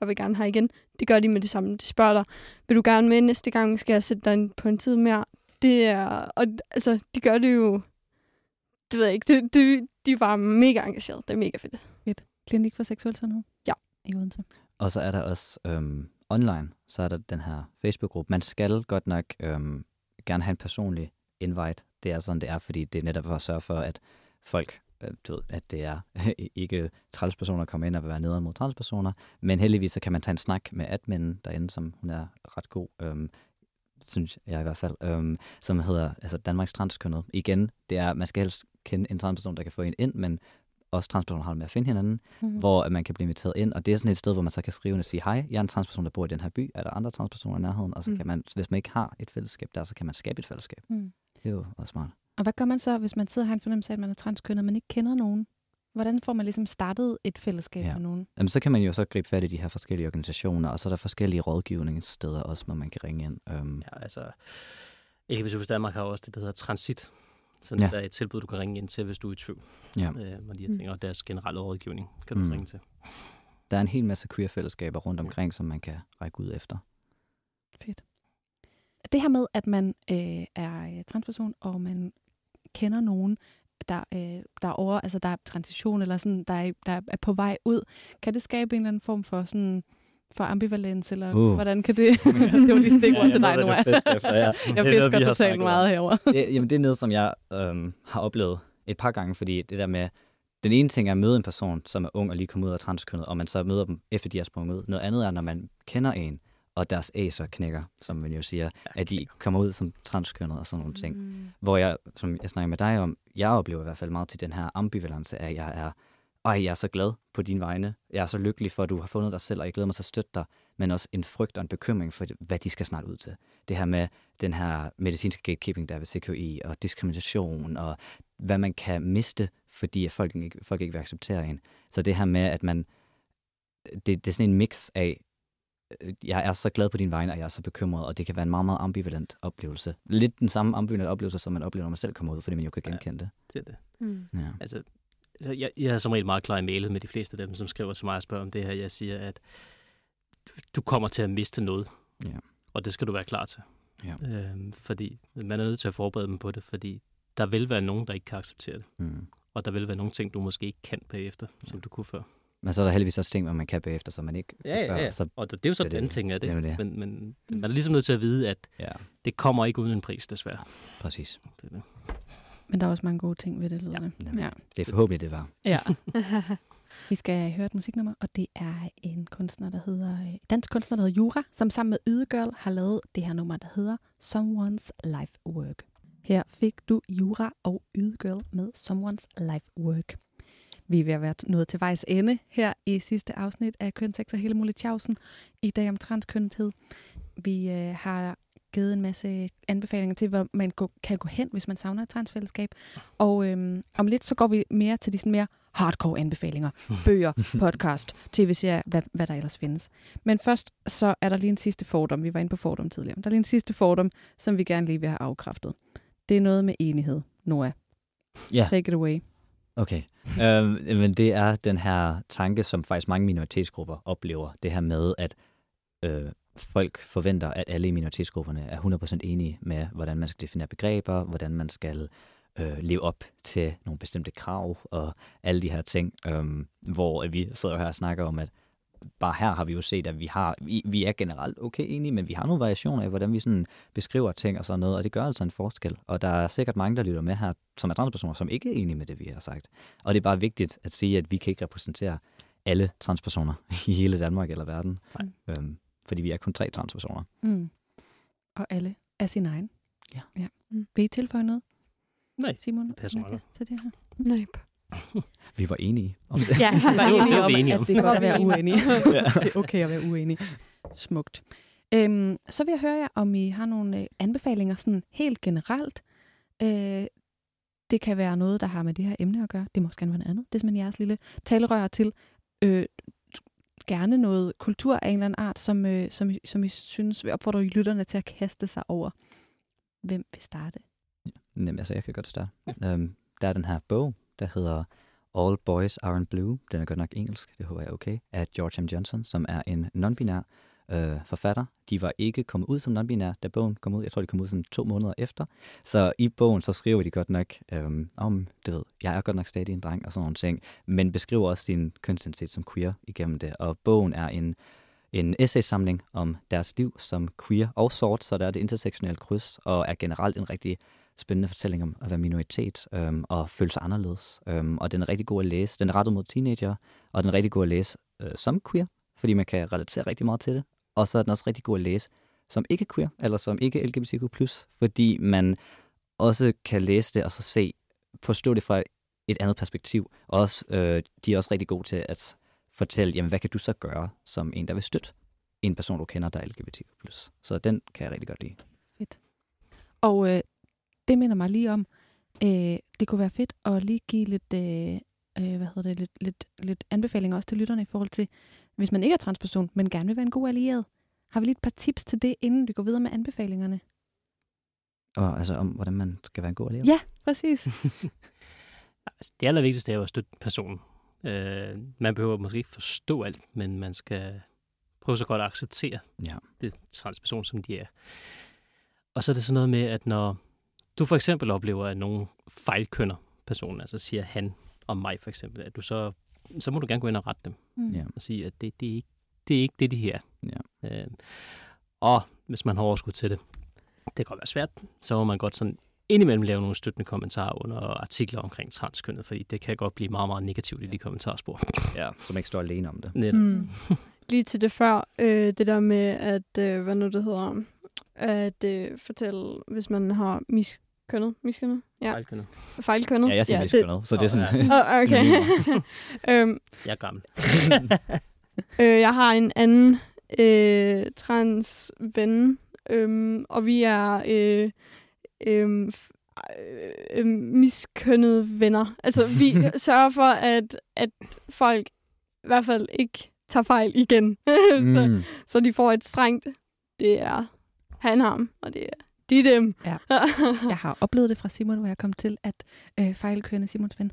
jeg vil gerne have igen, det gør de med det samme. De spørger dig, vil du gerne med næste gang, skal jeg sætte dig på en tid mere? Det er, og altså, de gør det jo, det ved jeg ikke, det, det, de er bare mega engageret. Det er mega fedt. Klinik for seksuel sundhed? Ja. I Odense. Og så er der også øhm, online, så er der den her Facebook-gruppe. Man skal godt nok øhm, gerne have en personlig invite. Det er sådan, det er, fordi det er netop for at sørge for, at folk, øh, du ved, at det er ikke transpersoner, der kommer ind og vil være nede mod transpersoner. Men heldigvis så kan man tage en snak med adminen derinde, som hun er ret god, øhm, synes jeg i hvert fald, øhm, som hedder altså Danmarks Transkønnet. Igen, det er, man skal helst kende en transperson, der kan få en ind, men også transpersoner har det med at finde hinanden Mm. hvor man kan blive inviteret ind, og det er sådan et sted, hvor man så kan skrive og sige, hej, jeg er en transperson, der bor i den her by, er der andre transpersoner i nærheden, og så Mm. kan man, hvis man ikke har et fællesskab der, så kan man skabe et fællesskab. Mm. Det er jo også smart. Og hvad gør man så, hvis man sidder og har en fornemmelse af, at man er transkønnet, men ikke kender nogen? Hvordan får man ligesom startet et fællesskab Ja. med nogen? Jamen, så kan man jo så gribe fat i de her forskellige organisationer, og så er der forskellige rådgivningssteder også, hvor man kan ringe ind. Um, Ja, altså, plus Danmark har også det, der hedder Transit. Så Ja. der er et tilbud, du kan ringe ind til, hvis du er i tvivl. Ja. Øh, og de her ting, og deres generelle rådgivning kan du mm. ringe til. Der er en hel masse queer-fællesskaber rundt omkring, som man kan række ud efter. Fedt. Det her med, at man øh, er øh, transperson, og man kender nogen, der, øh, der er over, altså der er transition, eller sådan, der er, der er på vej ud, kan det skabe en eller anden form for sådan for ambivalens, eller Uh. hvordan kan det... det var lige stikord Ja, til jeg dig nu. du fisker ja. Jeg er noget, fisker har totalt snakket om. meget herover. det, jamen, det er noget, som jeg øhm, har oplevet et par gange, fordi det der med, den ene ting er at møde en person, som er ung og lige kommet ud af transkønnet, og man så møder dem, efter de er sprunget ud. Noget andet er, når man kender en, og deres acer knækker, som man jo siger, Ja, at de kommer ud som transkønnet og sådan nogle ting. Mm. Hvor jeg, som jeg snakker med dig om, jeg oplever i hvert fald meget til den her ambivalence af, at jeg er, ej, jeg er så glad på dine vegne. Jeg er så lykkelig for, at du har fundet dig selv, og jeg glæder mig til at støtte dig, men også en frygt og en bekymring for, hvad de skal snart ud til. Det her med den her medicinske gatekeeping, der er ved CKI, og diskrimination, og hvad man kan miste, fordi folk ikke, folk ikke vil acceptere en. Så det her med, at man, det, det er sådan en mix af, jeg er så glad på din vegne, og jeg er så bekymret, og det kan være en meget, meget ambivalent oplevelse. Lidt den samme ambivalent oplevelse, som man oplever, når man selv kommer ud, fordi man jo kan Ja. genkende det. Det er det. Mm. Ja. Altså, altså jeg, jeg er som regel meget klar i mailet med de fleste af dem, som skriver til mig og spørger om det her. Jeg siger, at du kommer til at miste noget, Ja. og det skal du være klar til. Ja. Øhm, fordi man er nødt til at forberede dem på det, fordi der vil være nogen, der ikke kan acceptere det. Mm. Og der vil være nogle ting, du måske ikke kan bagefter, som du kunne før. Men så er der heldigvis også ting, hvor man kan bagefter, som man ikke kunne før. Så, Og det, det er jo så den anden ting af det. Det er det. Men, men man er ligesom nødt til at vide, at ja, det kommer ikke uden en pris, desværre. præcis. Det er det. Men der er også mange gode ting ved det, lyder det. Jamen, Ja. Det er forhåbentlig, det var. ja. Vi skal høre et musiknummer, og det er en kunstner, der hedder, dansk kunstner, der hedder Jura, som sammen med Ydegirl har lavet det her nummer, der hedder Someone's Life Work. Her fik du Jura og Ydgirl med Someone's Life Work. Vi er ved at være nået til vejs ende her i sidste afsnit af Kønsex og hele muligt tjavsen. I dag om transkønnethed. Vi øh, har givet en masse anbefalinger til, hvor man gå, kan gå hen, hvis man savner et transfællesskab. Og øhm, om lidt, så går vi mere til de sådan mere hardcore anbefalinger. Bøger, podcast, tv-serier, hvad, hvad der ellers findes. Men først, så er der lige en sidste fordom. Vi var inde på fordom tidligere. Der er lige en sidste fordom, som vi gerne lige vil have afkræftet. Det er noget med enighed, Noah. Ja. Take it away. Okay øhm, men det er den her tanke, som faktisk mange minoritetsgrupper oplever. Det her med, at øh, folk forventer, at alle i minoritetsgrupperne er 100% enige med, hvordan man skal definere begreber, hvordan man skal øh, leve op til nogle bestemte krav og alle de her ting, øh, hvor vi sidder her og snakker om, at bare her har vi jo set, at vi har vi, vi er generelt okay enige, men vi har nogle variationer af, hvordan vi sådan beskriver ting og sådan noget, og det gør altså en forskel. Og der er sikkert mange, der lytter med her, som er transpersoner, som ikke er enige med det, vi har sagt. Og det er bare vigtigt at sige, at vi kan ikke repræsentere alle transpersoner i hele Danmark eller verden. Nej. Øhm, fordi vi er kun tre transpersoner. Mm. Og alle er sin egen. Ja. ja. Mm. Vil I tilføje noget, Nej, Simon? det passer Okay, meget til det her? Nej. Vi var enige om det. Ja, vi var enige om, vi enige om. at det godt at være uenige. Ja. det er okay at være uenig. Smukt. Øhm, så vil jeg høre jer, om I har nogle øh, anbefalinger sådan helt generelt. Øh, det kan være noget, der har med det her emne at gøre. Det må også gerne være noget andet. Det er simpelthen jeres lille talerør til. Øh, gerne noget kultur af en eller anden art, som, øh, som, I, som I synes vil opfordre I lytterne til at kaste sig over. Hvem vil starte? Jamen, altså, jeg kan godt starte. Øhm, der er den her bog, der hedder All Boys Aren't Blue. Den er godt nok engelsk, det håber jeg er okay. Af George M. Johnson, som er en non-binær øh, forfatter. De var ikke kommet ud som non-binær, da bogen kom ud. Jeg tror, de kom ud sådan to måneder efter. Så i bogen, så skriver de godt nok øh, om, det ved, jeg er godt nok stadig en dreng og sådan nogle ting, men beskriver også sin kønsidentitet som queer igennem det. Og bogen er en en essaysamling om deres liv som queer og sort, så der er det intersektionelle kryds, og er generelt en rigtig spændende fortælling om at være minoritet øhm, og føle sig anderledes. Øhm, og den er rigtig god at læse. Den er rettet mod teenager, og den er rigtig god at læse øh, som queer, fordi man kan relatere rigtig meget til det. Og så er den også rigtig god at læse som ikke queer, eller som ikke LGBTQ+, fordi man også kan læse det og så se, forstå det fra et andet perspektiv. Og også, øh, de er også rigtig gode til at fortælle, jamen hvad kan du så gøre som en, der vil støtte en person, du kender, der er LGBTQ+. Så den kan jeg rigtig godt lide. Fedt. Og øh, det minder mig lige om, øh, det kunne være fedt at lige give lidt, øh, øh, hvad hedder det, lidt, lidt, lidt anbefalinger også til lytterne i forhold til, hvis man ikke er transperson, men gerne vil være en god allieret. Har vi lige et par tips til det, inden vi går videre med anbefalingerne? Og altså om, hvordan man skal være en god elev. Ja, præcis. Det allervigtigste er jo at støtte personen. Øh, man behøver måske ikke forstå alt, men man skal prøve så godt at acceptere ja. det transperson, som de er. Og så er det sådan noget med, at når du for eksempel oplever, at nogen fejlkønner personen, altså siger han om mig for eksempel, at du så, så må du gerne gå ind og rette dem Mm. Ja. og sige, at det, det, er, ikke, det er ikke det, de her. Ja. Øh, og hvis man har overskud til det, det kan godt være svært, så må man godt sådan indimellem lave nogle støttende kommentarer under artikler omkring transkønnet, fordi det kan godt blive meget, meget negativt i de kommentarspor. ja. Som ikke står alene om det. Mm. Lige til det før, øh, det der med, at, øh, hvad nu det hedder, at øh, fortælle, hvis man har miskønnet, miskønnet? Ja, Fejlkønnet. fejlkønnet. Ja, jeg siger ja, noget, så det er sådan... Åh, Oh, okay. øhm, Jeg er gammel. øh, jeg har en anden øh, trans ven, øhm, og vi er øh, øh, f- øh, miskønnede venner. Altså, vi sørger for, at, at folk i hvert fald ikke tager fejl igen. så, mm. så de får et strengt, det er han ham, og det er de dem. Ja. Jeg har oplevet det fra Simon, hvor jeg kom til at øh, fejlkørende Simons ven.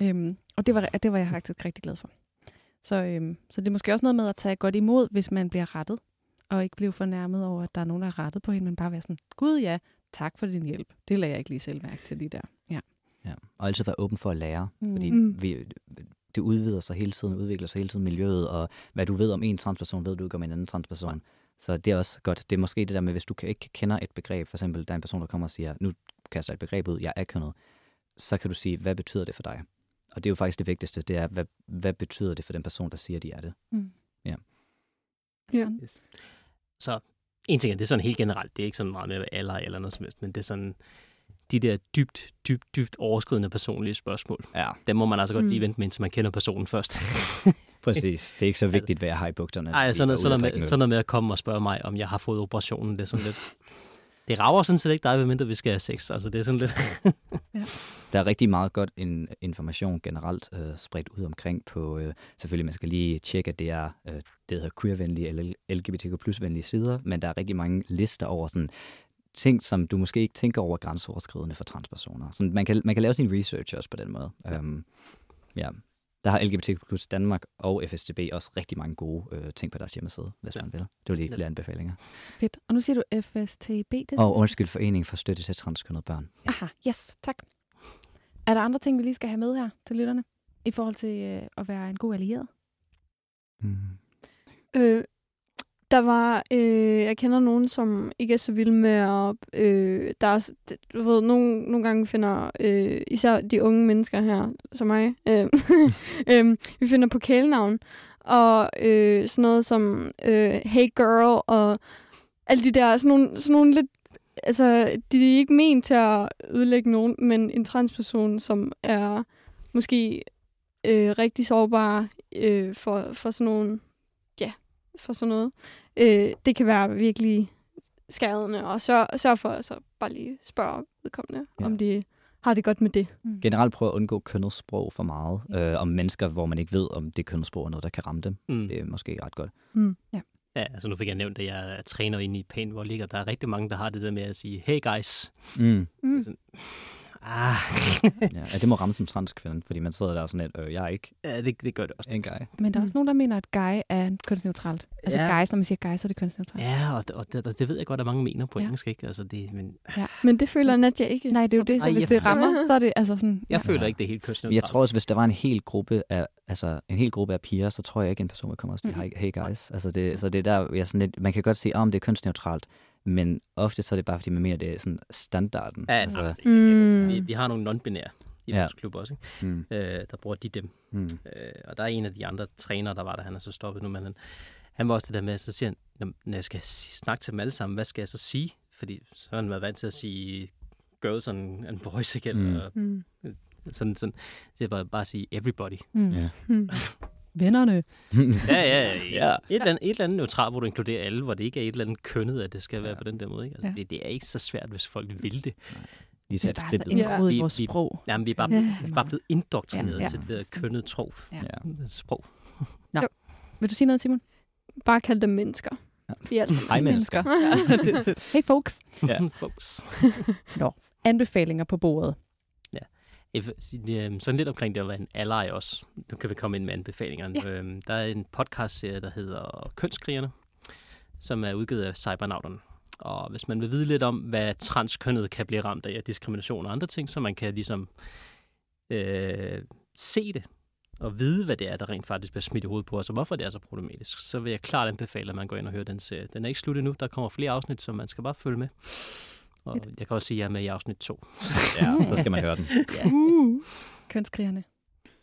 Øhm, og det var, det var jeg faktisk rigtig glad for. Så, øhm, så det er måske også noget med at tage godt imod, hvis man bliver rettet, og ikke blive fornærmet over, at der er nogen, der har rettet på hende, men bare være sådan, gud ja, tak for din hjælp. Det lader jeg ikke lige selv mærke til lige der. Ja. Ja. Og altid være åben for at lære, Mm. fordi Mm. vi, det udvider sig hele tiden, udvikler sig hele tiden miljøet, og hvad du ved om en transperson, ved du ikke om en anden transperson. Så det er også godt. Det er måske det der med, hvis du ikke kender et begreb, for eksempel der er en person, der kommer og siger, nu kaster jeg et begreb ud, jeg er kønnet, så kan du sige, hvad betyder det for dig? Og det er jo faktisk det vigtigste, det er, hvad, hvad betyder det for den person, der siger, de er det? Mm. Ja. Ja. Yes. Så en ting er, det er sådan helt generelt. Det er ikke sådan meget med alder eller noget som helst, men det er sådan, de der dybt, dybt, dybt overskridende personlige spørgsmål, Ja, dem må man altså godt Mm. lige vente med, indtil man kender personen først. præcis. Det er ikke så vigtigt, hvad jeg har i bukterne. Nej, sådan, noget, sådan, og noget med, sådan noget med at komme og spørge mig, om jeg har fået operationen. Det er sådan lidt... Det rager sådan set ikke dig, medmindre vi skal have sex. Altså, det er sådan lidt... Der er rigtig meget godt in, information generelt øh, spredt ud omkring på, øh, selvfølgelig man skal lige tjekke, at det er øh, det der hedder queervenlige eller LGBTQ plus-venlige sider, men der er rigtig mange lister over sådan ting, som du måske ikke tænker over grænseoverskridende for transpersoner. Så man kan, man kan lave sin research også på den måde. Ja. Um, ja. Der har LGBTQ plus Danmark og FSTB også rigtig mange gode øh, ting på deres hjemmeside, hvis Ja. man vil. Det var lige Ja. flere anbefalinger. Fedt. Og nu siger du FSTB. Det Og undskyld, Forening for Støtte til Transkønnede Børn. Ja. Aha, yes, tak. Er der andre ting, vi lige skal have med her til lytterne? I forhold til øh, at være en god allieret? Mm. Øh, der var, øh, jeg kender nogen, som ikke er så vilde med at, øh, der er, du ved, nogle, nogle gange finder, øh, især de unge mennesker her, som mig, øh, øh, vi finder på kælenavn, og øh, sådan noget som øh, hey girl, og alle de der, sådan nogle, sådan nogle lidt, altså, de er ikke ment til at ødelægge nogen, men en transperson, som er måske øh, rigtig sårbar øh, for, for sådan nogle for sådan noget. Øh, det kan være virkelig skadende, og sørg, sørg for at så bare lige spørge vedkommende, Ja. om de har det godt med det. Generelt prøve at undgå kønnet sprog for meget. Ja. Øh, om mennesker, hvor man ikke ved, om det kønnet sprog er noget, der kan ramme dem. Mm. Det er måske ret godt. Mm. Ja. Ja, altså nu fik jeg nævnt, at jeg er træner inde i paintball og der er rigtig mange, der har det der med at sige, hey guys. Mm. Mm. Sådan, ah, Ja, ja, det må ramme som transkvinde, fordi man sidder der sådan lidt, øh, jeg er ikke ja, det, det gør det også. en guy. Men der er Mm. også nogen, der mener, at guy er kønsneutralt. Altså Ja. guys, når man siger guys, så er det kønsneutralt. Ja, og, og, det, og det ved jeg godt, at mange mener på Ja. engelsk, ikke? Altså, det, men Men det føler Nadia ikke. Nej, det er jo det, så Ej, hvis jeg- det rammer, så er det altså sådan... jeg ja. føler ikke, det er helt kønsneutralt. Jeg tror også, hvis der var en hel gruppe af, altså en hel gruppe af piger, så tror jeg ikke, en person vil komme og sige, Mm. hey, guys. Altså det, så det er der, jeg er sådan lidt, man kan godt sige, om det er kønsneutralt, men ofte så er det bare, fordi man mener, det er sådan standarden. Ja, altså, altså, Mm. vi, vi har nogle non-binære i Ja. vores klub også, ikke? mm, Øh, der bruger de dem. mm, Øh, og der er en af de andre trænere, der var der, han er så stoppet nu, men han, han var også det der med, så siger han, "Nå, når jeg skal snakke til dem alle sammen, hvad skal jeg så sige? Fordi så har han været vant til at sige girls and, and boys igen, Mm. mm. og Mm. sådan, sådan. Så jeg bare, bare sige everybody. Mm. ja. Mm. Vennerne. Ja, ja, ja. Ja. Et, eller andet, et eller andet neutralt, hvor du inkluderer alle, hvor det ikke er et eller andet kønnet, at det skal være Ja. på den der måde. Ikke? Altså, Ja. det, det, er ikke så svært, hvis folk vil det. Lige Det er sat bare så indgroet i Vi- vores vi- sprog. Jamen, vi er bare, Ja. vi bare blevet indoktrineret Ja, ja, til det der kønnet tro. Ja. Ja. Sprog. Vil du sige noget, Simon? Bare kald dem mennesker. Vi er altså Hej mennesker. Er sødt. Hey folks. Ja. Folks. Anbefalinger på bordet. Øhm, Sådan lidt omkring det at være en ally også. Nu kan vi komme ind med anbefalingerne. Ja. Øhm, Der er en podcastserie, der hedder Kønskrigerne, som er udgivet af Cybernauterne. Og hvis man vil vide lidt om, hvad transkønnet kan blive ramt af, af diskrimination og andre ting, så man kan ligesom øh, se det og vide, hvad det er, der rent faktisk bliver smidt i hovedet på os, og hvorfor det er så problematisk, så vil jeg klart anbefale, at man går ind og hører den serie. Den er ikke slut endnu, der kommer flere afsnit, så man skal bare følge med. Og jeg kan også sige, at jeg er med i afsnit 2. ja, så skal man høre den. Uh. Kønskrigerne.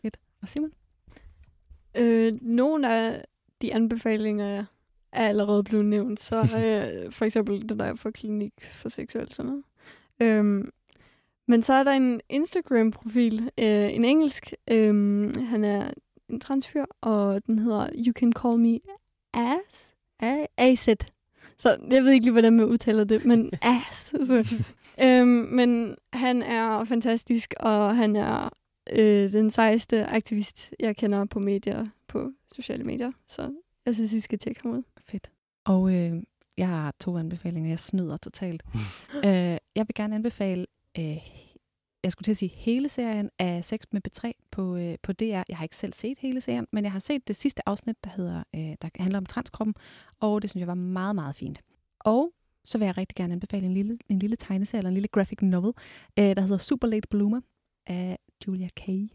Fedt. Og Simon? Øh, nogle af de anbefalinger er allerede blevet nævnt. Så øh, for eksempel det der for klinik for seksuelt sådan noget. Øhm, men så er der en Instagram-profil, øh, en engelsk. Øh, han er en transfyr, og den hedder You Can Call Me Ass. A- AZ. Så jeg ved ikke lige, hvordan man udtaler det, men ass. Så. øhm, men han er fantastisk, og han er øh, den sejeste aktivist, jeg kender på medier, på sociale medier. Så jeg synes, I skal tjekke ham ud. Fedt. Og øh, jeg har to anbefalinger. Jeg snyder totalt. øh, jeg vil gerne anbefale, øh, jeg skulle til at sige, hele serien af Sex med B3 på, øh, på DR. Jeg har ikke selv set hele serien, men jeg har set det sidste afsnit, der, hedder, øh, der handler om transkroppen, og det synes jeg var meget, meget fint. Og så vil jeg rigtig gerne anbefale en lille, en lille tegneserie, eller en lille graphic novel, øh, der hedder Super Late Bloomer af Julia Kay.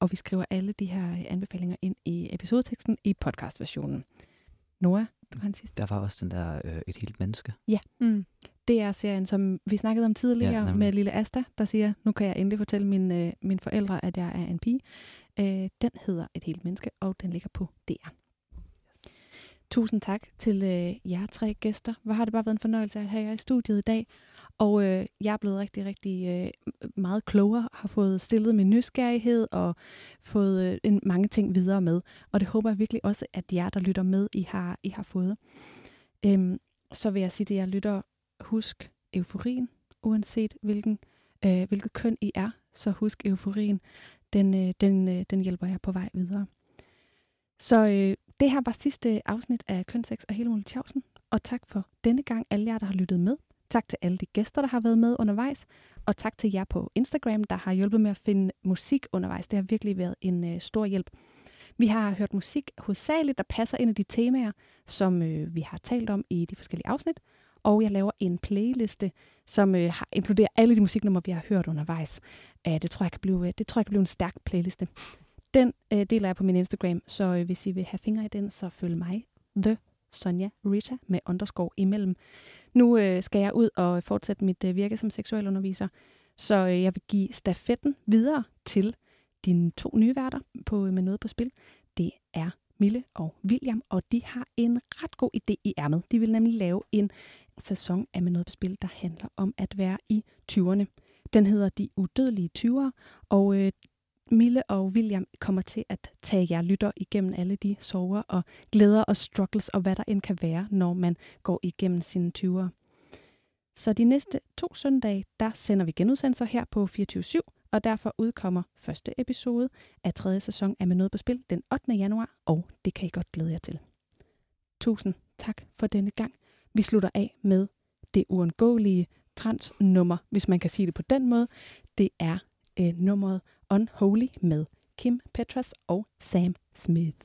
Og vi skriver alle de her øh, anbefalinger ind i episodeteksten i podcastversionen. Noah, du har en sidste. Der var også den der øh, Et helt menneske. Mm. Det er serien, som vi snakkede om tidligere Ja, med lille Asta, der siger, nu kan jeg endelig fortælle mine, øh, mine forældre, at jeg er en pige. Øh, den hedder Et helt menneske, og den ligger på DR. Tusind tak til øh, jer tre gæster. Hvor har det bare været en fornøjelse at have jer i studiet i dag. Og øh, jeg er blevet rigtig, rigtig øh, meget klogere, har fået stillet med nysgerrighed og fået øh, en, mange ting videre med. Og det håber jeg virkelig også, at jer, der lytter med, I har, I har fået. Øhm, så vil jeg sige, at jeg lytter, husk euforien, uanset hvilken, øh, hvilket køn I er. Så husk euforien, den, øh, den, øh, den hjælper jer på vej videre. Så øh, det her var sidste afsnit af Kønsex og hele Tjavsen. Og tak for denne gang alle jer, der har lyttet med. Tak til alle de gæster, der har været med undervejs. Og tak til jer på Instagram, der har hjulpet med at finde musik undervejs. Det har virkelig været en øh, stor hjælp. Vi har hørt musik hovedsageligt, der passer ind i de temaer, som øh, vi har talt om i de forskellige afsnit. Og jeg laver en playliste, som øh, har, inkluderer alle de musiknumre, vi har hørt undervejs. Æh, det, tror jeg kan blive, øh, det tror jeg kan blive en stærk playliste. Den øh, deler jeg på min Instagram, så øh, hvis I vil have fingre i den, så følg mig, The Sonja Rita, med underscore imellem. Nu øh, skal jeg ud og fortsætte mit øh, virke som seksualunderviser, så øh, jeg vil give stafetten videre til dine to nye værter på, øh, med noget på spil. Det er Mille og William, og de har en ret god idé i ærmet. De vil nemlig lave en sæson af med noget på spil, der handler om at være i 20'erne. Den hedder De Udødelige 20'ere, og øh, Mille og William kommer til at tage jer lytter igennem alle de sorger og glæder og struggles og hvad der end kan være, når man går igennem sine 20'ere. Så de næste to søndage, der sender vi genudsendelser her på 24-7, og derfor udkommer første episode af tredje sæson af Med Noget på Spil den 8. januar, og det kan I godt glæde jer til. Tusind tak for denne gang. Vi slutter af med det uundgåelige transnummer, hvis man kan sige det på den måde. Det er øh, nummeret Unholy med Kim Petras og Sam Smith.